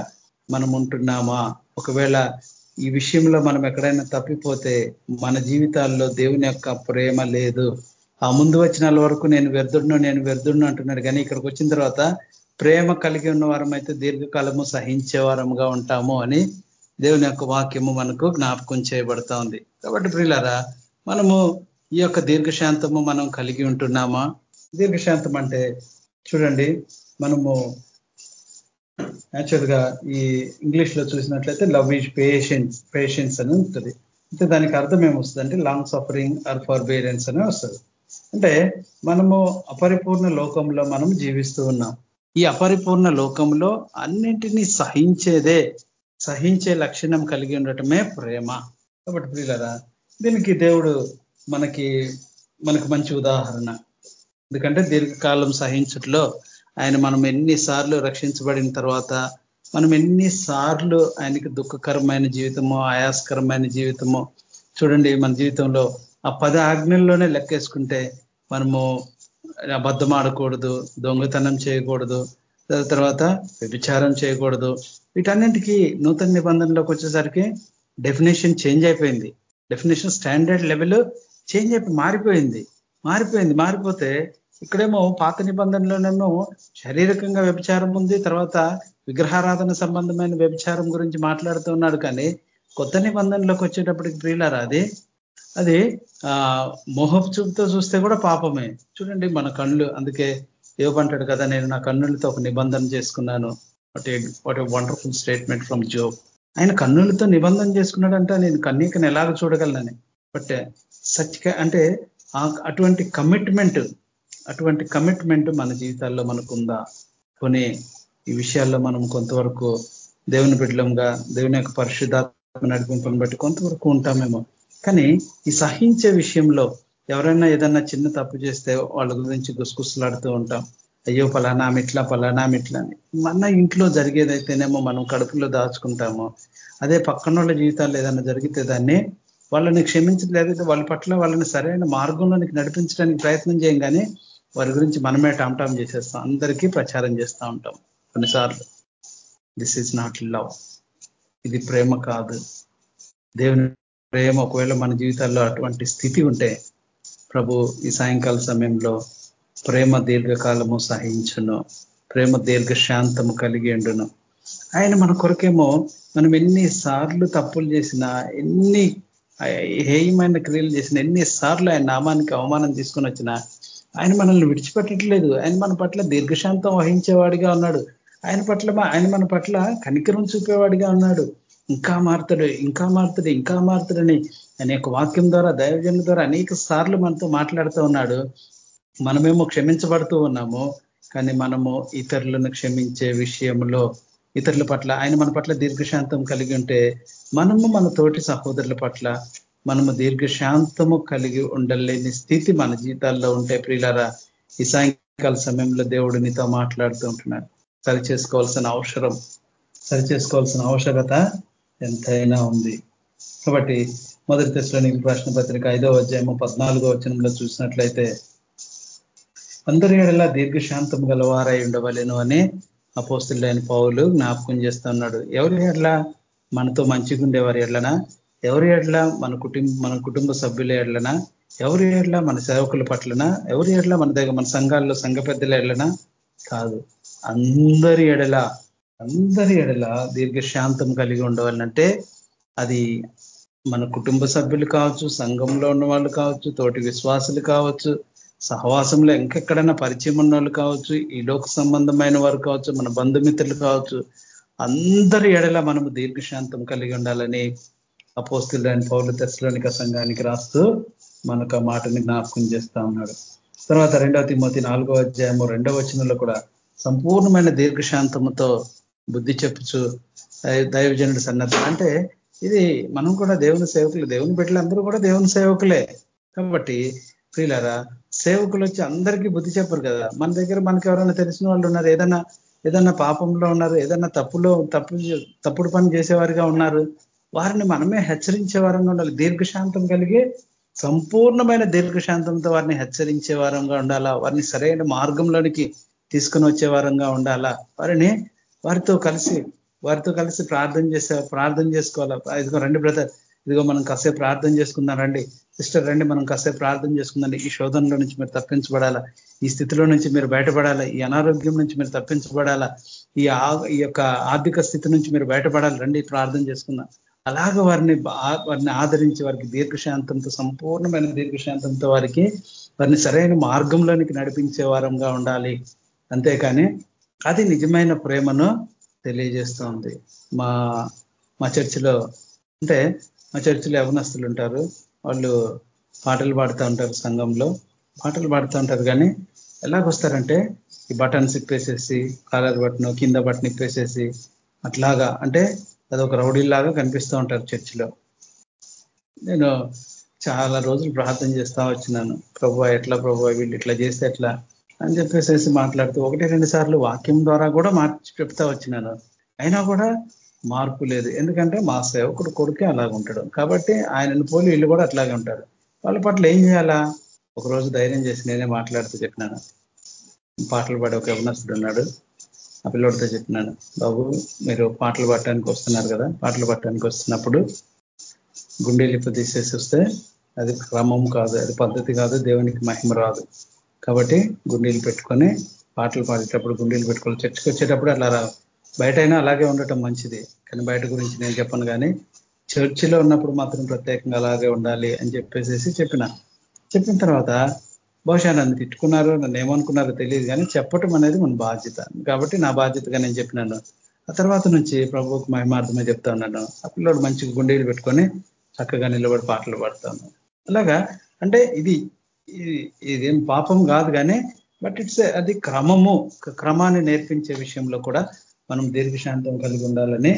మనం ఉంటున్నామా? ఒకవేళ ఈ విషయంలో మనం ఎక్కడైనా తప్పిపోతే మన జీవితాల్లో దేవుని యొక్క ప్రేమ లేదు. ఆ ముందు వచ్చిన వరకు నేను వ్యర్థుడును నేను వ్యర్థుడును అంటున్నాడు. కానీ ఇక్కడికి వచ్చిన తర్వాత ప్రేమ కలిగి ఉన్న వారం అయితే దీర్ఘకాలము సహించే వారముగా ఉంటాము అని దేవుని యొక్క వాక్యము మనకు జ్ఞాపకం చేయబడతా ఉంది. కాబట్టి ప్రియులరా మనము ఈ యొక్క దీర్ఘశాంతము మనం కలిగి ఉంటున్నామా? దీర్ఘశాంతం అంటే చూడండి మనము గా ఈ ఇంగ్లీష్లో చూసినట్లయితే లవ్ ఈజ్ పేషెన్స్ పేషెన్స్ అని ఉంటుంది. అంటే దానికి అర్థం ఏమొస్తుంది అంటే long suffering or forbearance అని వస్తుంది. అంటే మనము అపరిపూర్ణ లోకంలో మనం జీవిస్తూ ఉన్నాం. ఈ అపరిపూర్ణ లోకంలో అన్నింటినీ సహించేదే సహించే లక్షణం కలిగి ఉండటమే ప్రేమ. కాబట్టి ప్రియులరా దీనికి దేవుడు మనకి మనకు మంచి ఉదాహరణ. ఎందుకంటే దీర్ఘకాలం సహించట్లో ఆయన మనం ఎన్నిసార్లు రక్షించబడిన తర్వాత మనం ఎన్నిసార్లు ఆయనకి దుఃఖకరమైన జీవితము ఆయాసకరమైన జీవితము చూడండి మన జీవితంలో ఆ పద ఆజ్ఞల్లోనే లెక్కేసుకుంటే మనము అబద్ధం ఆడకూడదు దొంగతనం చేయకూడదు తర్వాత వ్యభిచారం చేయకూడదు. వీటన్నింటికీ నూతన నిబంధనలోకి వచ్చేసరికి డెఫినేషన్ చేంజ్ అయిపోయింది. డెఫినేషన్ స్టాండర్డ్ లెవెల్ చేంజ్ అయిపోయి మారిపోయింది. మారిపోయింది. మారిపోతే ఇక్కడేమో పాత నిబంధనలోనేమో శారీరకంగా వ్యభిచారం ఉంది తర్వాత విగ్రహారాధన సంబంధమైన వ్యభిచారం గురించి మాట్లాడుతూ ఉన్నాడు. కానీ కొత్త నిబంధనలోకి వచ్చేటప్పటికి ప్రియులారా అది అది మోహపు చూపుతో చూస్తే కూడా పాపమే. చూడండి మన కళ్ళు అందుకే ఏమంటాడు కదా నేను నా కన్నులతో ఒక నిబంధన చేసుకున్నాను. What what wonderful statement from Job ఆయన కన్నులతో నిబంధన చేసుకున్నాడంటే నేను కన్నీకను ఎలాగ చూడగలనని. బట్ సచ్ అంటే అటువంటి కమిట్మెంట్ అటువంటి కమిట్మెంట్ మన జీవితాల్లో మనకుందా? కొని ఈ విషయాల్లో మనం కొంతవరకు దేవుని బిడ్డలంగా దేవుని యొక్క పరిశుద్ధాత్మ నడిపింపును బట్టి కొంతవరకు ఉంటామేమో. కానీ ఈ సహించే విషయంలో ఎవరైనా ఏదన్నా చిన్న తప్పు చేస్తే వాళ్ళ గురించి గుసగుసలాడుతూ ఉంటాం. అయ్యో పలానా మిట్లా పలానా మిట్లా అని. మన ఇంట్లో జరిగేదైతేనేమో మనం కడుపులో దాచుకుంటాము. అదే పక్కన వాళ్ళ జీవితాల్లో ఏదైనా జరిగితే దాన్ని వాళ్ళని క్షమించలేదు వాళ్ళ పట్ల వాళ్ళని సరైన మార్గంలోనికి నడిపించడానికి ప్రయత్నం చేయం కానీ వారి గురించి మనమే టామ్టామ్ చేసేస్తాం అందరికీ ప్రచారం చేస్తూ ఉంటాం. కొన్నిసార్లు దిస్ ఈజ్ నాట్ లవ్ ఇది ప్రేమ కాదు. దేవుని ప్రేమ ఒకవేళ మన జీవితాల్లో అటువంటి స్థితి ఉంటే ప్రభు ఈ సాయంకాల సమయంలో ప్రేమ దీర్ఘకాలము సహించును. ప్రేమ దీర్ఘ శాంతము కలిగి ఉండును. ఆయన మన కొరకేమో మనం ఎన్నిసార్లు తప్పులు చేసినా ఎన్ని హేయమైన క్రియలు చేసిన ఎన్నిసార్లు ఆయన నామానికి అవమానం తీసుకొని వచ్చినా ఆయన మనల్ని విడిచిపెట్టట్లేదు. ఆయన మన పట్ల దీర్ఘశాంతం వహించేవాడిగా ఉన్నాడు. ఆయన పట్ల ఆయన మన పట్ల కనికరం చూపేవాడిగా ఉన్నాడు. ఇంకా మారుతాడు ఇంకా మారుతాడు ఇంకా మారుతాడని అనేక వాక్యం ద్వారా దైవజన్ ద్వారా అనేక సార్లు మనతో మాట్లాడుతూ ఉన్నాడు. మనమేమో క్షమించబడుతూ ఉన్నాము కానీ మనము ఇతరులను క్షమించే విషయంలో ఇతరుల పట్ల ఆయన మన పట్ల దీర్ఘశాంతం కలిగి ఉంటే మనము మన తోటి సహోదరుల పట్ల మనము దీర్ఘశాంతము కలిగి ఉండలేని స్థితి మన జీవితాల్లో ఉంటే ప్రియులరా ఈ సాయంకాల సమయంలో దేవుడు నీతో మాట్లాడుతూ ఉంటున్నాడు. సరి చేసుకోవాల్సిన అవసరం సరి చేసుకోవాల్సిన అవసరత ఎంతైనా ఉంది. కాబట్టి మొదటి దశలోని ప్రశ్న పత్రిక ఐదో అధ్యాయము పద్నాలుగో వచనంలో చూసినట్లయితే అందరి ఏడలా దీర్ఘశాంతం గలవారై ఉండవలేను అని అపోస్తులైన పౌలు జ్ఞాపకం చేస్తున్నాడు ఎవరి ఎడ్ల? మనతో మంచిగా ఉండేవారు ఎడ్లనా? ఎవరి ఎడ్ల మన కుటుంబ మన కుటుంబ సభ్యుల ఎడ్లనా? ఎవరి ఎడ్ల మన సేవకుల పట్లనా? ఎవరి ఎడ్ల మన దగ్గర మన సంఘాల్లో సంఘ పెద్దల ఎడ్లనా? కాదు. అందరి ఎడల అందరి ఎడల దీర్ఘశాంతం కలిగి ఉండవాలంటే అది మన కుటుంబ సభ్యులు కావచ్చు సంఘంలో ఉన్న వాళ్ళు కావచ్చు తోటి విశ్వాసులు కావచ్చు సహవాసంలో ఇంకెక్కడైనా పరిచయం ఉన్న వాళ్ళు కావచ్చు ఈ లోక సంబంధమైన వారు కావచ్చు మన బంధుమిత్రులు కావచ్చు అందరి ఎడల మనము దీర్ఘశాంతం కలిగి ఉండాలని అపోస్తులని పౌరుల తెశలోనిక సంఘానికి రాస్తూ మనకు ఆ మాటని జ్ఞాపకం చేస్తా ఉన్నాడు. తర్వాత రెండవ తిమ్మతి నాలుగో అధ్యాయము రెండవ వచనంలో కూడా సంపూర్ణమైన దీర్ఘశాంతముతో బుద్ధి చెప్పుచు దైవజనుడు సన్నద్ధ అంటే ఇది మనం కూడా దేవుని సేవకులు దేవుని బిడ్డలందరూ కూడా దేవుని సేవకులే. కాబట్టి ప్రియులారా సేవకులు వచ్చి అందరికీ బుద్ధి చెప్పరు కదా. మన దగ్గర మనకి ఎవరైనా తెలిసిన వాళ్ళు ఉన్నారు ఏదైనా ఏదన్నా పాపంలో ఉన్నారు ఏదన్నా తప్పులో తప్పు తప్పుడు పని చేసేవారుగా ఉన్నారు వారిని మనమే హెచ్చరించే వారంగా ఉండాలి. దీర్ఘశాంతం కలిగే సంపూర్ణమైన దీర్ఘశాంతంతో వారిని హెచ్చరించే వారంగా ఉండాలా? వారిని సరైన మార్గంలోనికి తీసుకుని వచ్చే వారంగా ఉండాలా? వారిని వారితో కలిసి వారితో కలిసి ప్రార్థన చేసే ప్రార్థన చేసుకోవాలా? ఇదిగో రండి బ్రదర్. ఇదిగో మనం కాసేపు ప్రార్థన చేసుకుందాం రండి. సిస్టర్ రండి మనం కాసేపు ప్రార్థన చేసుకుందాం. ఈ శోధనలో నుంచి మీరు తప్పించబడాలా? ఈ స్థితిలో నుంచి మీరు బయటపడాలా? ఈ అనారోగ్యం నుంచి మీరు తప్పించబడాలా? ఈ ఈ యొక్క ఆర్థిక స్థితి నుంచి మీరు బయటపడాలి? రండి ప్రార్థన చేసుకుందాం. అలాగ వారిని వారిని ఆదరించి వారికి దీర్ఘశాంతంతో సంపూర్ణమైన దీర్ఘశాంతంతో వారికి వారిని సరైన మార్గంలోనికి నడిపించే వారంగా ఉండాలి. అంతేకాని అది నిజమైన ప్రేమను తెలియజేస్తుంది మా మా చర్చిలో అంటే మా చర్చిలో యవనస్తులు ఉంటారు. వాళ్ళు పాటలు పాడుతూ ఉంటారు సంఘంలో. పాటలు పాడుతూ ఉంటారు కానీ ఎలాగొస్తారంటే ఈ బటన్స్ ఇప్పేసేసి కాలర్ బటన్ కింద బటన్ ఇప్పేసేసి అట్లాగా అంటే అదొక రౌడీలాగా కనిపిస్తూ ఉంటారు చర్చిలో. నేను చాలా రోజులు ప్రార్థన చేస్తూ వచ్చినాను. ప్రభు ఎట్లా ప్రభు వీళ్ళు ఇట్లా చేస్తే ఎట్లా? అని చెప్పేసి మాట్లాడుతూ ఒకటి రెండు సార్లు వాక్యం ద్వారా కూడా మార్చి చెప్తా వచ్చినాను. అయినా కూడా మార్పు లేదు. ఎందుకంటే మా సేవకుడు కొడుకే అలాగ ఉంటాడు. కాబట్టి ఆయనను పోలి వీళ్ళు కూడా అట్లాగే ఉంటారు. వాళ్ళ పట్ల ఏం చేయాలా? ఒకరోజు ధైర్యం చేసి నేనే మాట్లాడుతూ చెప్పినాను. పాటలు పాడే ఒక యవనస్తుడు ఉన్నాడు. ఆ పిల్లోడితో చెప్పినాను బాబు మీరు పాటలు పట్టడానికి వస్తున్నారు కదా పాటలు పట్టడానికి వస్తున్నప్పుడు గుండెలిప్పు తీసేసి వస్తే అది క్రమం కాదు అది పద్ధతి కాదు దేవునికి మహిమ రాదు. కాబట్టి గుండీలు పెట్టుకొని పాటలు పాడేటప్పుడు గుండీలు పెట్టుకొని చర్చకు వచ్చేటప్పుడు అలా బయట అయినా అలాగే ఉండటం మంచిది కానీ బయట గురించి నేను చెప్పను కానీ చర్చిలో ఉన్నప్పుడు మాత్రం ప్రత్యేకంగా అలాగే ఉండాలి అని చెప్పేసి చెప్పిన. చెప్పిన తర్వాత బహుశా నన్ను తిట్టుకున్నారో నన్ను ఏమనుకున్నారో తెలియదు కానీ చెప్పటం అనేది మన బాధ్యత. కాబట్టి నా బాధ్యతగా నేను చెప్పినాను. ఆ తర్వాత నుంచి ప్రభువుకు మహిమార్థమే చెప్తా ఉన్నాను. ఆ పిల్లోడు మంచిగా గుండీలు పెట్టుకొని చక్కగా నిలబడి పాటలు పాడతాను అలాగా? అంటే ఇది ఇదేం పాపం కాదు కానీ బట్ ఇట్స్ అది క్రమము క్రమాన్ని నేర్పించే విషయంలో కూడా మనం దీర్ఘశాంతం కలిగి ఉండాలని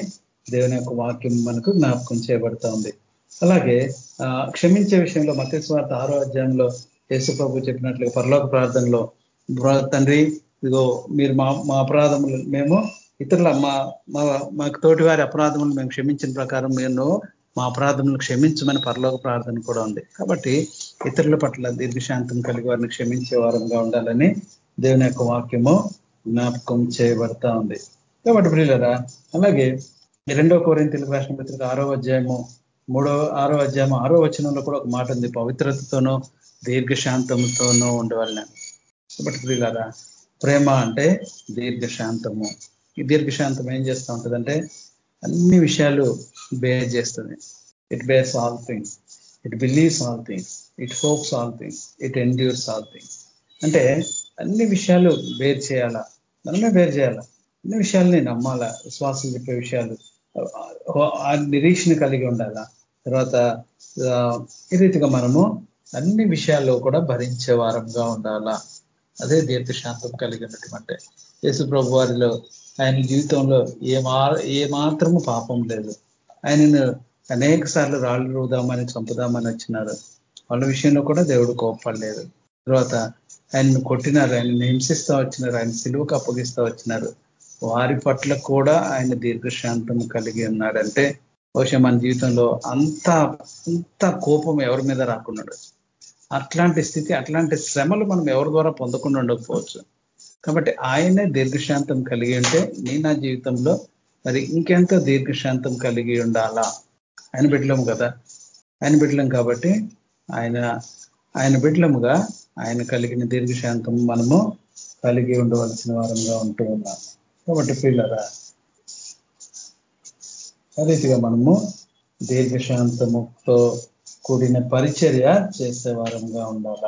దేవుని యొక్క వాక్యం మనకు జ్ఞాపకం చేయబడతా ఉంది. అలాగే క్షమించే విషయంలో మత్స్వార్థ ఆరో అధ్యాయంలో యేసుప్రభు చెప్పినట్లుగా పరలోక ప్రార్థనలో తండ్రి ఇదిగో మీరు మా మా అపరాధములు మేము ఇతరుల మా మాకు తోటి వారి అపరాధములు మేము క్షమించిన ప్రకారం నేను మా అపరాధములు క్షమించమని పరలోక ప్రార్థన కూడా ఉంది. కాబట్టి ఇతరుల పట్ల దీర్ఘశాంతం కలిగి వారిని క్షమించే వారంగా ఉండాలని దేవుని యొక్క వాక్యము జ్ఞాపకం చేయబడతా ఉంది. కాబట్టి ప్రియులరా అలాగే రెండో కోరిన తెలుగు రాష్ట్ర పత్రిక ఆరో అధ్యాయము మూడో ఆరో అధ్యాయం ఆరో వచనంలో కూడా ఒక మాట ఉంది. పవిత్రతతోనూ దీర్ఘశాంతముతోనూ ఉండవలన. కాబట్టి ప్రియులరా ప్రేమ అంటే దీర్ఘశాంతము. ఈ దీర్ఘశాంతం ఏం చేస్తూ ఉంటుందంటే అన్ని విషయాలు బేర్ చేస్తుంది. It bears all things it believes all things it hopes all things it endures all things అంటే అన్ని విషయాలు బేర్ చేయాలా? మనమే బేర్ చేయాలా? అన్ని విషయాల్ని నమ్మాలా? విశ్వాసం చెప్పే విషయాలు ఆ నిరీక్షణ కలిగి ఉండాలా? తర్వాత ఈ రీతిగా మనము అన్ని విషయాల్లో కూడా భరించే వారంగా ఉండాలా? అదే దీర్ఘశాంతం కలిగినటువంటి యేసు ప్రభు వారిలో ఆయన జీవితంలో ఏ మా ఏ మాత్రము పాపం లేదు. ఆయనను అనేక సార్లు రాళ్ళు రూదామని చంపుదామని వచ్చినారు. వాళ్ళ విషయంలో కూడా దేవుడు కోప్పడలేదు. తర్వాత ఆయనను కొట్టినారు ఆయన హింసిస్తూ వచ్చినారు ఆయన సిలువకు అప్పగిస్తూ వచ్చినారు. వారి పట్ల కూడా ఆయన దీర్ఘశాంతం కలిగి ఉన్నాడంటే బహుశా మన జీవితంలో అంత అంత కోపం ఎవరి మీద రాకున్నాడు? అట్లాంటి స్థితి అట్లాంటి శ్రమలు మనం ఎవరి ద్వారా పొందకుండా ఉండకపోవచ్చు. కాబట్టి ఆయనే దీర్ఘశాంతం కలిగి ఉంటే నీ నా జీవితంలో మరి ఇంకెంత దీర్ఘశాంతం కలిగి ఉండాలా? ఆయన బిడ్డలం కదా. ఆయన బిడ్డలం కాబట్టి ఆయన ఆయన బిడ్డలముగా ఆయన కలిగిన దీర్ఘశాంతం మనము కలిగి ఉండవలసిన వారంగా ఉంటూ ఉన్నాం కాబట్టి పిల్లరా రీతిగా మనము దీర్ఘశాంతముతో కూడిన పరిచర్య చేసే వారంగా ఉండాల.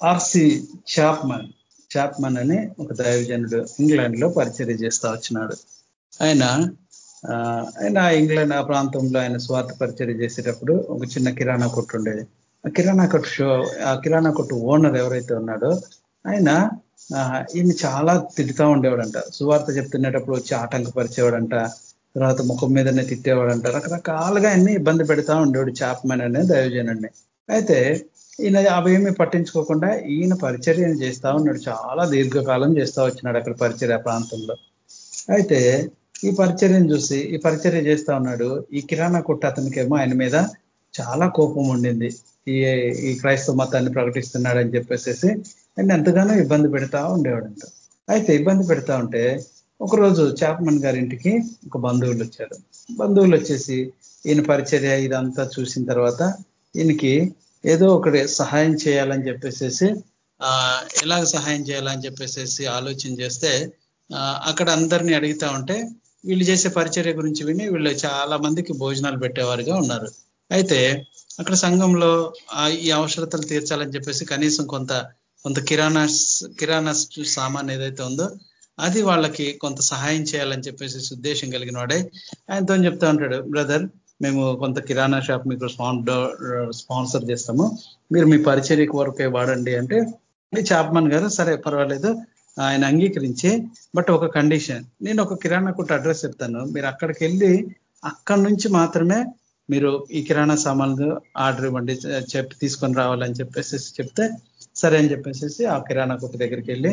ఆర్సి చాప్మన్ చాప్మన్ అని ఒక దైవజనుడు ఇంగ్లాండ్లో పరిచర్య చేస్తా వచ్చినాడు. ఆయన ఆయన ఇంగ్లాండ్ ఆ ప్రాంతంలో ఆయన స్వార్థ పరిచర్య చేసేటప్పుడు ఒక చిన్న కిరాణా కొట్టు ఉండేది. ఆ కిరాణా కొట్టు షో ఆ కిరాణా కొట్టు ఓనర్ ఎవరైతే ఉన్నాడో ఆయన ఈయన చాలా తిడుతూ ఉండేవాడంట. సువార్త చెప్తున్నప్పుడు వచ్చి ఆటంకపరిచేవాడంట. తర్వాత ముఖం మీదనే తిట్టేవాడంట. రకరకాలుగా అన్ని ఇబ్బంది పెడతా ఉండేవాడు చాప్మెన్ అనే దైవజనుడిని. అయితే ఈయన అవేమీ పట్టించుకోకుండా ఈయన పరిచర్యను చేస్తా ఉన్నాడు. చాలా దీర్ఘకాలం చేస్తా వచ్చినాడు అక్కడ పరిచర్య ప్రాంతంలో. అయితే ఈ పరిచర్యను చూసి ఈ పరిచర్య చేస్తా ఉన్నాడు. ఈ కిరాణా కొట్టు అతనికేమో ఆయన మీద చాలా కోపం ఉండింది. ఈ ఈ క్రైస్తవ మతాన్ని ప్రకటిస్తున్నాడని చెప్పేసేసి ఆయన ఎంతగానో ఇబ్బంది పెడతా ఉండేవాడంట. అయితే ఇబ్బంది పెడతా ఉంటే ఒకరోజు చాప్మన్ గారి ఇంటికి ఒక బంధువులు వచ్చారు. బంధువులు వచ్చేసి ఈయన పరిచర్య ఇదంతా చూసిన తర్వాత ఈయనకి ఏదో ఒకటి సహాయం చేయాలని చెప్పేసేసి ఆ ఎలాగ సహాయం చేయాలని చెప్పేసేసి ఆలోచన చేస్తే అక్కడ అందరినీ అడుగుతా ఉంటే వీళ్ళు చేసే పరిచర్య గురించి విని వీళ్ళు చాలా మందికి భోజనాలు పెట్టేవారుగా ఉన్నారు. అయితే అక్కడ సంఘంలో ఈ అవసరతలు తీర్చాలని చెప్పేసి కనీసం కొంత కొంత కిరాణా కిరాణా సామాన్ ఏదైతే ఉందో అది వాళ్ళకి కొంత సహాయం చేయాలని చెప్పేసి ఉద్దేశం కలిగిన వాడే. ఆయనతో చెప్తా ఉంటాడు బ్రదర్ మేము కొంత కిరాణా షాప్ మీకు స్పాన్సర్ చేస్తాము. మీరు మీ పరిచర్యకు వరకే వాడండి అంటే చాప్మన్ గారు సరే పర్వాలేదు ఆయన అంగీకరించి బట్ ఒక కండిషన్. నేను ఒక కిరాణా కొట్టు అడ్రస్ చెప్తాను. మీరు అక్కడికి వెళ్ళి అక్కడి నుంచి మాత్రమే మీరు ఈ కిరాణా సామాన్లు ఆర్డర్ ఇవ్వండి చెప్పి తీసుకొని రావాలని చెప్పేసి చెప్తే సరే అని చెప్పేసి ఆ కిరాణా కొట్టు దగ్గరికి వెళ్ళి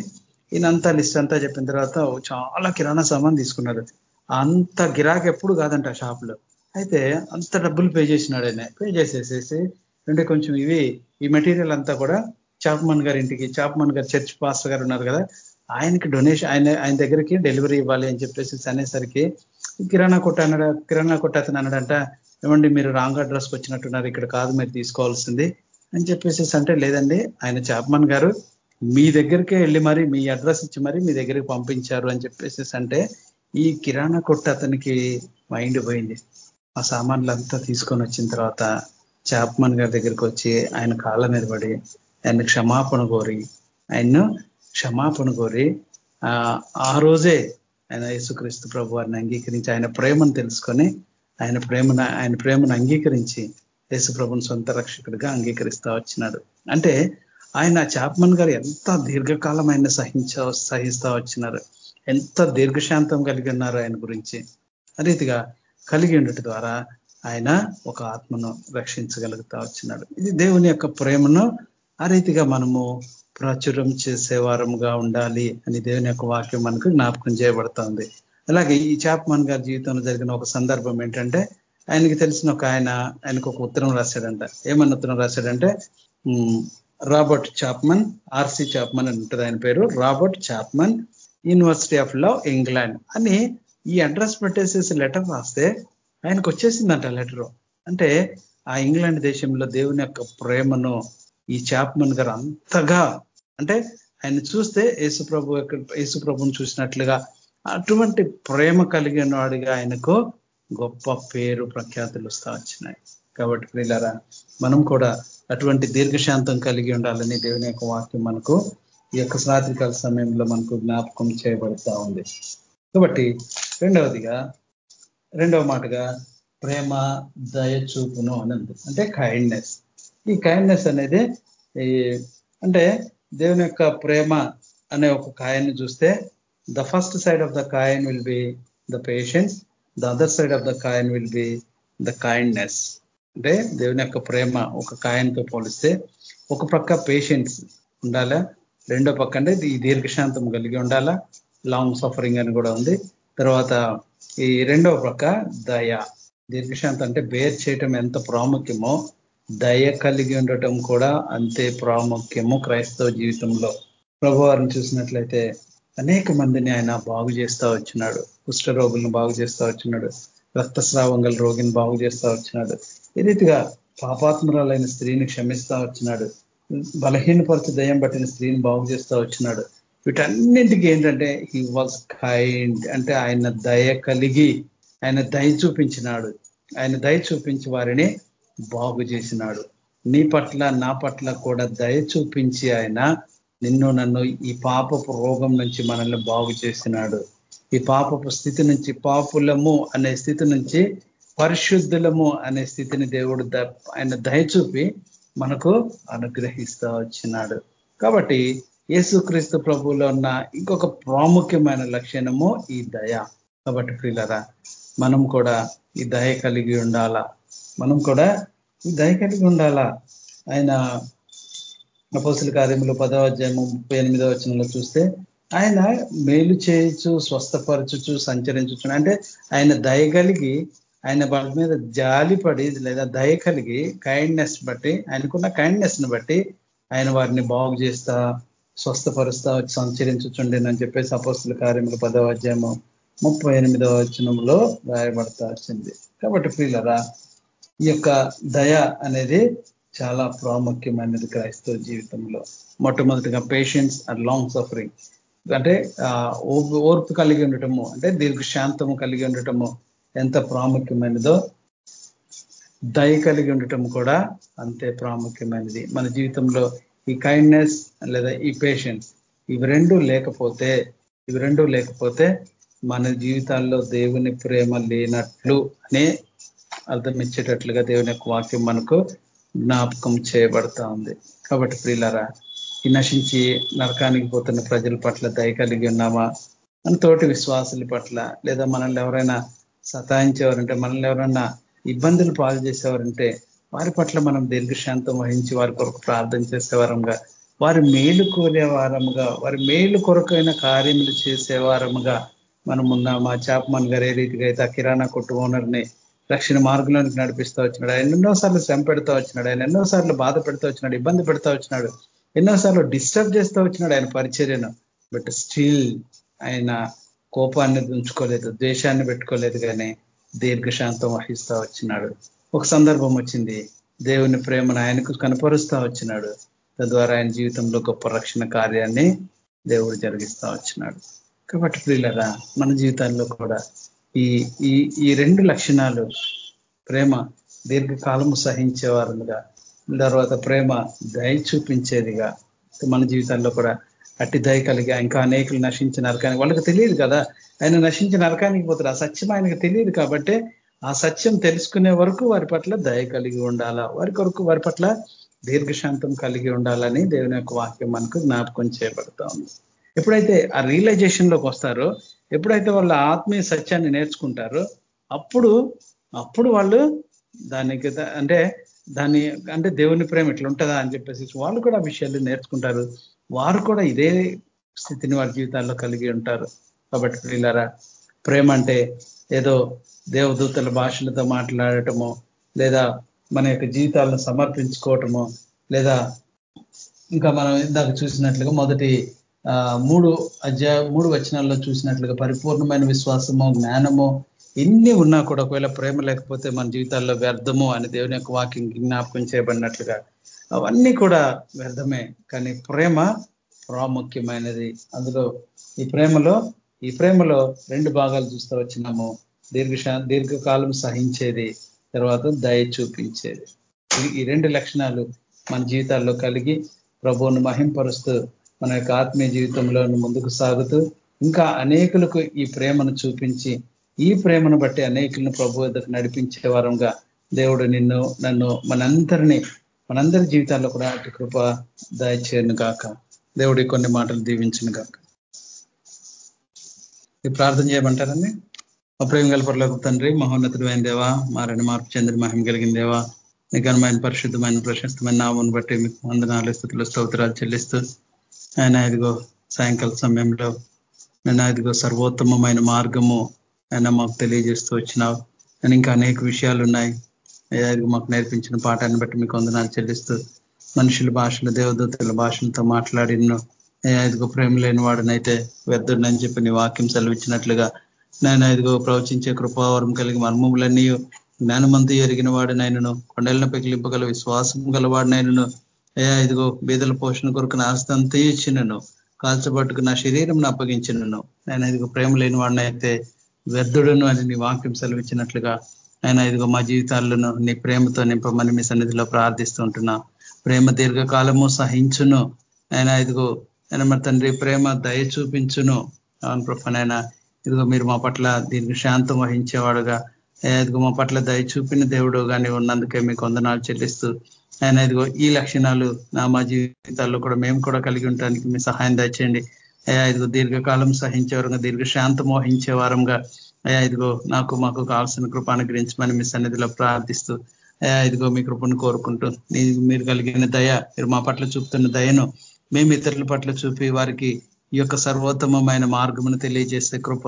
ఈయనంతా లిస్ట్ అంతా చెప్పిన తర్వాత చాలా కిరాణా సామాన్ తీసుకున్నారు అంత గిరాక్ ఎప్పుడు కాదంట షాప్లో అయితే అంత డబ్బులు పే చేసినాడు ఆయన. పే చేసేసేసి అంటే కొంచెం ఇవి ఈ మెటీరియల్ అంతా కూడా చాప్మన్ గారి ఇంటికి చాప్మన్ గారు చర్చ్ పాస్టర్ గారు ఉన్నారు కదా ఆయనకి డొనేషన్ ఆయన ఆయన దగ్గరికి డెలివరీ ఇవ్వాలి అని చెప్పేసి అనేసరికి కిరాణా కొట్ట అన్నాడు కిరాణా కొట్ట అతను అన్నాడంట ఏమండి మీరు రాంగ్ అడ్రస్కి వచ్చినట్టున్నారు ఇక్కడ కాదు మీరు తీసుకోవాల్సింది అని చెప్పేసి అంటే లేదండి ఆయన చాప్మన్ గారు మీ దగ్గరికే వెళ్ళి మరి మీ అడ్రస్ ఇచ్చి మరి మీ దగ్గరికి పంపించారు అని చెప్పేసి అంటే ఈ కిరాణా కొట్టు అతనికి మైండ్ పోయింది. ఆ సామాన్లు అంతా తీసుకొని వచ్చిన తర్వాత చాప్మన్ గారి దగ్గరికి వచ్చి ఆయన కాళ్ళ మీద పడి ఆయన క్షమాపణ కోరి ఆయన్ను క్షమాపణ కోరి ఆ రోజే ఆయన యేసుక్రీస్తు ప్రభు వారిని అంగీకరించి ఆయన ప్రేమను తెలుసుకొని ఆయన ప్రేమను ఆయన ప్రేమను అంగీకరించి యేసుప్రభుని సొంత రక్షకుడిగా అంగీకరిస్తా వచ్చినాడు. అంటే ఆయన చాప్మన్ గారు ఎంత దీర్ఘకాలం ఆయన సహించ సహిస్తా వచ్చినారు. ఎంత దీర్ఘశాంతం కలిగి ఉన్నారు ఆయన గురించి. రీతిగా కలిగి ఉండటం ద్వారా ఆయన ఒక ఆత్మను రక్షించగలుగుతా వచ్చినాడు. ఇది దేవుని యొక్క ప్రేమను ఆ రీతిగా మనము ప్రాచుర్యం చేసేవారముగా ఉండాలి అని దేవుని యొక్క వాక్యం మనకు జ్ఞాపకం చేయబడుతుంది. అలాగే ఈ చాప్మన్ గారి జీవితంలో జరిగిన ఒక సందర్భం ఏంటంటే ఆయనకి తెలిసిన ఒక ఆయన ఆయనకు ఒక ఉత్తరం రాశాడంట. ఏమన్న ఉత్తరం రాశాడంటే రాబర్ట్ చాప్మన్ ఆర్సి చాప్మన్ అని ఉంటుంది ఆయన పేరు. Robert Chapman university of law England అని ఈ అడ్రస్ పెట్టేసేసి లెటర్ రాస్తే ఆయనకు వచ్చేసిందంట లెటర్ అంటే ఆ ఇంగ్లాండ్ దేశంలో దేవుని యొక్క ప్రేమను ఈ చాప్మన్ గారు అంతగా అంటే ఆయన చూస్తే యేసుప్రభు యేసుప్రభుని చూసినట్లుగా అటువంటి ప్రేమ కలిగిన వాడిగా ఆయనకు గొప్ప పేరు ప్రఖ్యాతులు వస్తా వచ్చినాయి. కాబట్టి ప్రియులరా మనం కూడా అటువంటి దీర్ఘశాంతం కలిగి ఉండాలని దేవుని యొక్క వాక్యం మనకు ఈ యొక్క రాత్రికాల సమయంలో మనకు జ్ఞాపకం చేయబడతా ఉంది. కాబట్టి రెండవదిగా రెండవ మాటగా ప్రేమ దయ చూపును అనంది. అంటే కైండ్నెస్ ఈ కైండ్నెస్ అనేది అంటే దేవుని యొక్క ప్రేమ అనే ఒక కాయన్ని చూస్తే the first side of the coin will be the patience the other side of the coin will be the kindness అంటే దేవుని యొక్క ప్రేమ ఒక కాయంతో పోలిస్తే ఒక పక్క పేషెన్స్ ఉండాలా? రెండో పక్క అంటే ఈ దీర్ఘశాంతం కలిగి ఉండాలా? లాంగ్ సఫరింగ్ అని కూడా ఉంది. తర్వాత ఈ రెండవ పక్క దయ. దీర్ఘశాంతం అంటే బేర్ చేయటం ఎంత ప్రాముఖ్యమో దయ కలిగి ఉండటం కూడా అంతే ప్రాముఖ్యము క్రైస్తవ జీవితంలో. ప్రభువారిని చూసినట్లయితే అనేక మందిని ఆయన బాగు చేస్తూ వచ్చినాడు. కుష్ఠరోగులను బాగు చేస్తూ వచ్చినాడు. రక్తస్రావం గల రోగిని బాగు చేస్తూ వచ్చినాడు. ఈ రీతిగా పాపాత్మరాలైన స్త్రీని క్షమిస్తా వచ్చినాడు బలహీనపరచ దయం పట్టిన స్త్రీని బాగు చేస్తూ వచ్చినాడు. వీటన్నింటికి ఏంటంటే హీ వాజ్ కైండ్ అంటే ఆయన దయ కలిగి ఆయన దయ చూపించినాడు. ఆయన దయ చూపించి వారిని బాగు చేసినాడు. నీ పట్ల నా పట్ల కూడా దయ చూపించి ఆయన నిన్ను నన్ను ఈ పాపపు రోగం నుంచి మనల్ని బాగు చేసినాడు. ఈ పాపపు స్థితి నుంచి పాపులము అనే స్థితి నుంచి పరిశుద్ధులము అనే స్థితిని దేవుడు ఆయన దయ చూపి మనకు అనుగ్రహిస్తూ వచ్చినాడు. కాబట్టి యేసుక్రీస్తు ప్రభువులో ఉన్న ఇంకొక ప్రాముఖ్యమైన లక్షణము ఈ దయ. కాబట్టి ప్రియులరా మనం కూడా ఈ దయ కలిగి ఉండాలా? మనం కూడా ఈ దయ కలిగి ఉండాలా? ఆయన అపోసుల కార్యములు పదవ అధ్యాయము ముప్పై ఎనిమిదవ వచనంలో చూస్తే ఆయన మేలు చేయొచ్చు స్వస్థపరచుచు సంచరించు అంటే ఆయన దయ కలిగి ఆయన వాళ్ళ మీద జాలిపడి లేదా దయ కలిగి కైండ్నెస్ బట్టి ఆయనకున్న కైండ్నెస్ని బట్టి ఆయన వారిని బాగు చేస్తా స్వస్థపరుస్తా సంచరించుచుండేనని చెప్పేసి అపోస్తుల కార్యములు పదవ అధ్యాయము ముప్పై ఎనిమిదవ వచనంలో రాయబడతా వచ్చింది. కాబట్టి ప్రియులరా ఈ యొక్క దయ అనేది చాలా ప్రాముఖ్యమైనది క్రైస్తవ జీవితంలో. మొట్టమొదటిగా పేషెన్స్ అండ్ లాంగ్ సఫరింగ్ అంటే ఓర్పు కలిగి ఉండటము అంటే దీర్ఘశాంతము కలిగి ఉండటము ఎంత ప్రాముఖ్యమైనదో దయ కలిగి ఉండటం కూడా అంతే ప్రాముఖ్యమైనది. మన జీవితంలో ఈ కైండ్నెస్ లేదా ఈ పేషెన్స్ ఇవి రెండు లేకపోతే ఇవి రెండు లేకపోతే మన జీవితాల్లో దేవుని ప్రేమ లేనట్లు అనే అర్థం ఇచ్చేటట్లుగా దేవుని యొక్క వాక్యం మనకు జ్ఞాపకం చేయబడతా ఉంది. కాబట్టి ప్రియులరా ఈ నశించి నరకానికి పోతున్న ప్రజల పట్ల దయ కలిగి ఉన్నామా? మన తోటి విశ్వాసుల పట్ల లేదా మనల్ని ఎవరైనా సతాయించేవారంటే మనల్ని ఎవరైనా ఇబ్బందులు పాలు చేసేవారంటే వారి పట్ల మనం దీర్ఘశాంతం వహించి వారి కొరకు ప్రార్థన చేసేవారంగా వారి మేలు కోరేవారముగా వారి మేలు కొరకైన కార్యములు చేసేవారముగా మనం ఉన్న. మా చాపమన్ గారు ఏ రీతిగా అయితే ఆ కిరాణా కొట్టు ఓనర్ని రక్షణ మార్గంలోనికి నడిపిస్తూ వచ్చినాడు. ఆయన ఎన్నోసార్లు శ్రమ పెడతా వచ్చినాడు. ఆయన ఎన్నోసార్లు బాధ పెడతా వచ్చినాడు. ఇబ్బంది పెడతా వచ్చినాడు. ఎన్నోసార్లు డిస్టర్బ్ చేస్తూ వచ్చినాడు ఆయన పరిచర్యను. బట్ స్టిల్ ఆయన కోపాన్ని ఉంచుకోలేదు ద్వేషాన్ని పెట్టుకోలేదు కానీ దీర్ఘశాంతం వహిస్తూ వచ్చినాడు. ఒక సందర్భం వచ్చింది. దేవుని ప్రేమను ఆయనకు కనపరుస్తూ వచ్చినాడు. తద్వారా ఆయన జీవితంలో గొప్ప రక్షణ కార్యాన్ని దేవుడు జరిగిస్తూ వచ్చినాడు. కాబట్టి ప్రియులరా మన జీవితాల్లో కూడా ఈ ఈ ఈ రెండు లక్షణాలు ప్రేమ దీర్ఘకాలము సహించేవారుగా తర్వాత ప్రేమ దయ చూపించేదిగా మన జీవితాల్లో కూడా అట్టి దయ కలిగి ఇంకా అనేకులు నశించిన నరకానికి వాళ్ళకి తెలియదు కదా. ఆయన నశించిన నరకానికి పోతారు. ఆ సత్యం ఆయనకు తెలియదు కాబట్టి ఆ సత్యం తెలుసుకునే వరకు వారి పట్ల దయ కలిగి ఉండాలా? వారి కొరకు వారి పట్ల దీర్ఘశాంతం కలిగి ఉండాలని దేవుని యొక్క వాక్యం మనకు జ్ఞాపకం చేయబడతా ఉంది. ఎప్పుడైతే ఆ రియలైజేషన్లోకి వస్తారో ఎప్పుడైతే వాళ్ళ ఆత్మీయ సత్యాన్ని నేర్చుకుంటారో అప్పుడు అప్పుడు వాళ్ళు దానికి అంటే దాన్ని అంటే దేవుని ప్రేమ ఇట్లా ఉంటుందా అని చెప్పేసి వాళ్ళు కూడా విషయాలు నేర్చుకుంటారు. వారు కూడా ఇదే స్థితిని వారి జీవితాల్లో కలిగి ఉంటారు. కాబట్టి పిల్లరా ప్రేమ అంటే ఏదో దేవదూతల భాషలతో మాట్లాడటము లేదా మన యొక్క జీవితాలను సమర్పించుకోవటము లేదా ఇంకా మనం ఇందాక చూసినట్లుగా మొదటి మూడు అధ్యాయ మూడు వచనాల్లో చూసినట్లుగా పరిపూర్ణమైన విశ్వాసము జ్ఞానము ఎన్ని ఉన్నా కూడా ఒకవేళ ప్రేమ లేకపోతే మన జీవితాల్లో వ్యర్థము అని దేవుని యొక్క వాకింగ్ జ్ఞాపకం చేయబడినట్లుగా అవన్నీ కూడా వ్యర్థమే. కానీ ప్రేమ ప్రాముఖ్యమైనది. అందులో ఈ ప్రేమలో ఈ ప్రేమలో రెండు భాగాలు చూస్తూ వచ్చినాము. దీర్ఘ దీర్ఘకాలం సహించేది తర్వాత దయ చూపించేది. ఈ రెండు లక్షణాలు మన జీవితాల్లో కలిగి ప్రభువును మహింపరుస్తూ మన యొక్క ఆత్మీయ జీవితంలో ముందుకు సాగుతూ ఇంకా అనేకులకు ఈ ప్రేమను చూపించి ఈ ప్రేమను బట్టి అనేకులను ప్రభు వద్దకు నడిపించే వారంగా దేవుడు నిన్ను నన్ను మనందరినీ మనందరి జీవితాల్లో కూడా అటు కృప దయచేయను గాక. దేవుడి కొన్ని మాటలు దీవించను గాక. ఇది ప్రార్థన చేయమంటారండి? మా ప్రేమ గలపరలోకి తండ్రి మహోన్నతుడమైన దేవా మారని మార్పు చెందిన మహిమ కలిగిన దేవా నిఘనమైన పరిశుద్ధమైన ప్రశస్తమైన నామను బట్టి మీకు వందనాలు స్థుతులు స్తోత్రాలు చెల్లిస్తూ ఆయన ఇదిగో సాయంకాల సమయంలో నేను ఇదిగో సర్వోత్తమమైన మార్గము ఆయన మాకు తెలియజేస్తూ వచ్చినావు. అని ఇంకా అనేక విషయాలు ఉన్నాయి. ఇదిగో మాకు నేర్పించిన పాఠాన్ని బట్టి మీకు వందనాలు చెల్లిస్తూ మనుషుల భాషలు దేవదూతల భాషలతో మాట్లాడినో ఐదుగో ప్రేమ లేని వాడినైతే వ్యర్థుడినని చెప్పి నీ వాక్యం సెలవిచ్చినట్లుగా నేను ఐదుగో ప్రవచించే కృపావరం కలిగి మర్మములన్నీ జ్ఞానమంతు ఎరిగిన వాడినైనను కొండలను పెకిలింపగల విశ్వాసం గలవాడినైనను అయ్యా ఇదిగో బీదల పోషణ కొరకు నా ఆస్తంతా ఇచ్చినను కాల్చబట్టుకు నా శరీరం అప్పగించినను. నేను ఇదిగో ప్రేమ లేని వాడినైతే అయితే వ్యర్థుడును అని నీ వాక్యం సెలవిచ్చినట్లుగా ఆయన ఇదిగో మా జీవితాలను నీ ప్రేమతో నింపమని మీ సన్నిధిలో ప్రార్థిస్తుంటున్నా ప్రేమ దీర్ఘకాలము సహించును. ఆయన ఇదిగో ఆయన మరి తండ్రి ప్రేమ దయ చూపించును. అవును ప్రభనైన ఇదిగో మీరు మా పట్ల దీనికి శాంతం వహించేవాడుగా. ఇదిగో మా పట్ల దయ చూపిన దేవుడు కానీ ఉన్నందుకే మీకు వందనాలు చెల్లిస్తూ. ఆయన ఇదిగో ఈ లక్షణాలు నా మా జీవితాల్లో కూడా మేము కూడా కలిగి ఉండడానికి మీ సహాయం దయచేయండి. అయ్యా ఇదిగో దీర్ఘకాలం సహించే వారంగా దీర్ఘ వారంగా అయ్యా ఇదిగో నాకు మాకు కావాల్సిన కృప అనుగ్రహించమని మీ సన్నిధిలో ప్రార్థిస్తూ అయ్యా ఇదిగో మీ కృపను కోరుకుంటూ మీరు కలిగిన దయ మీరు మా పట్ల చూపుతున్న దయను మేము ఇతరుల పట్ల చూపి వారికి ఈ యొక్క సర్వోత్తమమైన మార్గమును తెలియజేసే కృప.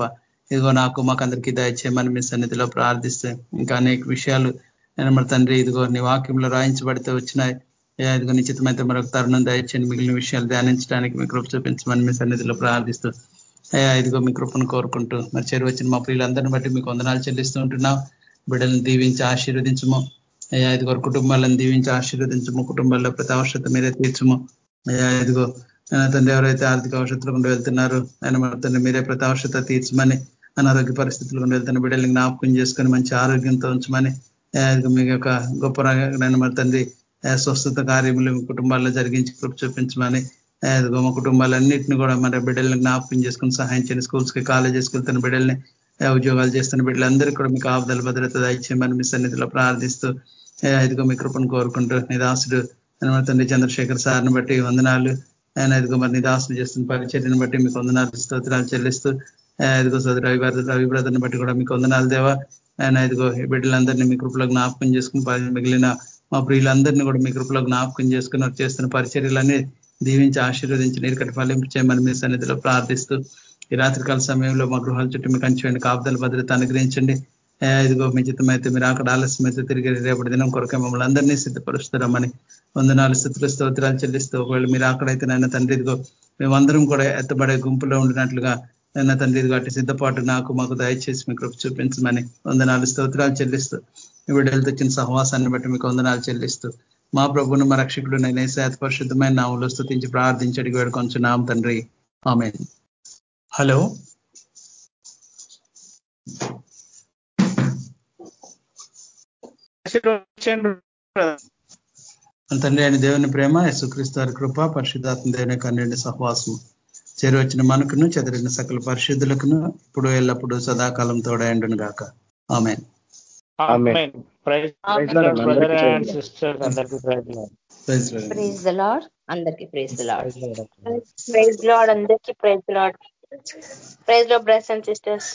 ఇదిగో నాకు మాకందరికీ దయచేయమని మీ సన్నిధిలో ప్రార్థిస్తే ఇంకా అనేక విషయాలు. నేను మన తండ్రి ఇదిగో నీ వాక్యంలో రాయించబడితే వచ్చినాయి. ఇదిగో నిశ్చితమైతే మరొక తరుణం దయచేయండి మిగిలిన విషయాలు ధ్యానించడానికి మీ కృప చూపించమని మీ సన్నిధిలో ప్రార్థిస్తూ అయ్యా ఇదిగో మీ కృపను కోరుకుంటూ మరి చెరు వచ్చిన మా ప్రియులందరిని బట్టి మీకు వందనాలు చెల్లిస్తూ ఉంటున్నాం. బిడ్డలను దీవించి ఆశీర్వదించము. అయ్యా ఇదిగో కుటుంబాలను దీవించి ఆశీర్వదించము. కుటుంబాల్లో ప్రతి అవసరత మీరే తీర్చము. అయ్యా ఇదిగో తండ్రి ఎవరైతే ఆర్థిక అవసరతలు గుండా వెళ్తున్నారు ఆయన తండ్రి మీరే ప్రతి అవసరత తీర్చమని అనారోగ్య పరిస్థితులు గుండా వెళ్తున్న బిడ్డల్ని జ్ఞాపకం చేసుకొని మంచి ఆరోగ్యంతో ఉంచమని మీ యొక్క గొప్ప నేను మరి తండ్రి స్వస్థత కార్యములు కుటుంబాల్లో జరిగించి కృప చూపించమని మా కుటుంబాలన్నింటినీ కూడా మన బిడ్డల్ని జ్ఞాపకం చేసుకుని సహాయం చేయండి స్కూల్స్కి కాలేజెస్కి వెళ్తున్న బిడ్డల్ని ఉద్యోగాలు చేస్తున్న బిడ్డలందరికీ కూడా మీకు ఆపదల భద్రత దయచేయమని మీ సన్నిధిలో ప్రార్థిస్తూ ఇదిగో మీ కృపను కోరుకుంటూ నిదాసుడు తండ్రి చంద్రశేఖర్ సార్ని బట్టి వందనాలు ఆయన ఇదిగో మరి నిదాసులు చేస్తున్న పరిచర్యను బట్టి మీకు వందనాలు స్తోత్రాలు చెల్లిస్తూ ఇదిగో సోదరు రవి రవి బ్రదర్ని బట్టి కూడా మీకు వందనాలు దేవా ఆయన ఇదిగో బిడ్డలందరినీ మీ కృపలో జ్ఞాపకం చేసుకుని మిగిలిన మా ప్రియులందరినీ కూడా మీ కృపలో జ్ఞాపకం చేసుకుని చేస్తున్న పరిచర్యలన్నీ దీవించి ఆశీర్వదించి నీరుకటి ఫలింపు చేయమని మీ సన్నిధిలో ప్రార్థిస్తూ ఈ రాత్రికాల సమయంలో మా గృహాల చుట్టూ మీకు అంచుకోండి కాపుదల భద్రత అనుగ్రహించండి. ఇదిగో మీ చిత్తమైతే మీరు అక్కడ ఆలస్యమైతే తిరిగి రేపటి దినం కొరకే మమ్మల్ని అందరినీ సిద్ధపరుస్తారమ్మని వందనాలు స్థితులు స్తోత్రాలు చెల్లిస్తూ ఒకవేళ మీరు అక్కడైతే నాయన తండ్రి ఇదిగో మేమందరం కూడా ఎత్తబడే గుంపులో ఉండినట్లుగా నాయన తండ్రి ఇదిగో అటు సిద్ధపాటు నాకు మాకు దయచేసి మీ కృప చూపించమని వందనాలు స్తోత్రాలు చెల్లిస్తూ విడుదల తెచ్చిన సహవాసాన్ని బట్టి మీకు వందనాలు చెల్లిస్తూ మా ప్రభును మా రక్షకుడు నేను శాత పరిశుద్ధమైన నామంలో స్థుతించి ప్రార్థించడికి వేడుకొంచు నామ తండ్రి. ఆమె హలో. తండ్రి అయిన దేవుని ప్రేమ యశుక్రీస్తు వారి కృప పరిశుద్ధాత్మ దేవుని కన్నెండి సహవాసము. చేరువచ్చిన మనకును చెదిరిన సకల పరిశుద్ధులకును ఇప్పుడు ఎల్లప్పుడూ సదాకాలం తోడైండును గాక ఆమె ఆమేన్. ప్రైజ్ లాడ్ అందరికి praise the Lord. Praise Lord. అందరికి ప్రైజ్ లాడ్. ప్రైజ్లో బ్రదర్స్ అండ్ సిస్టర్స్.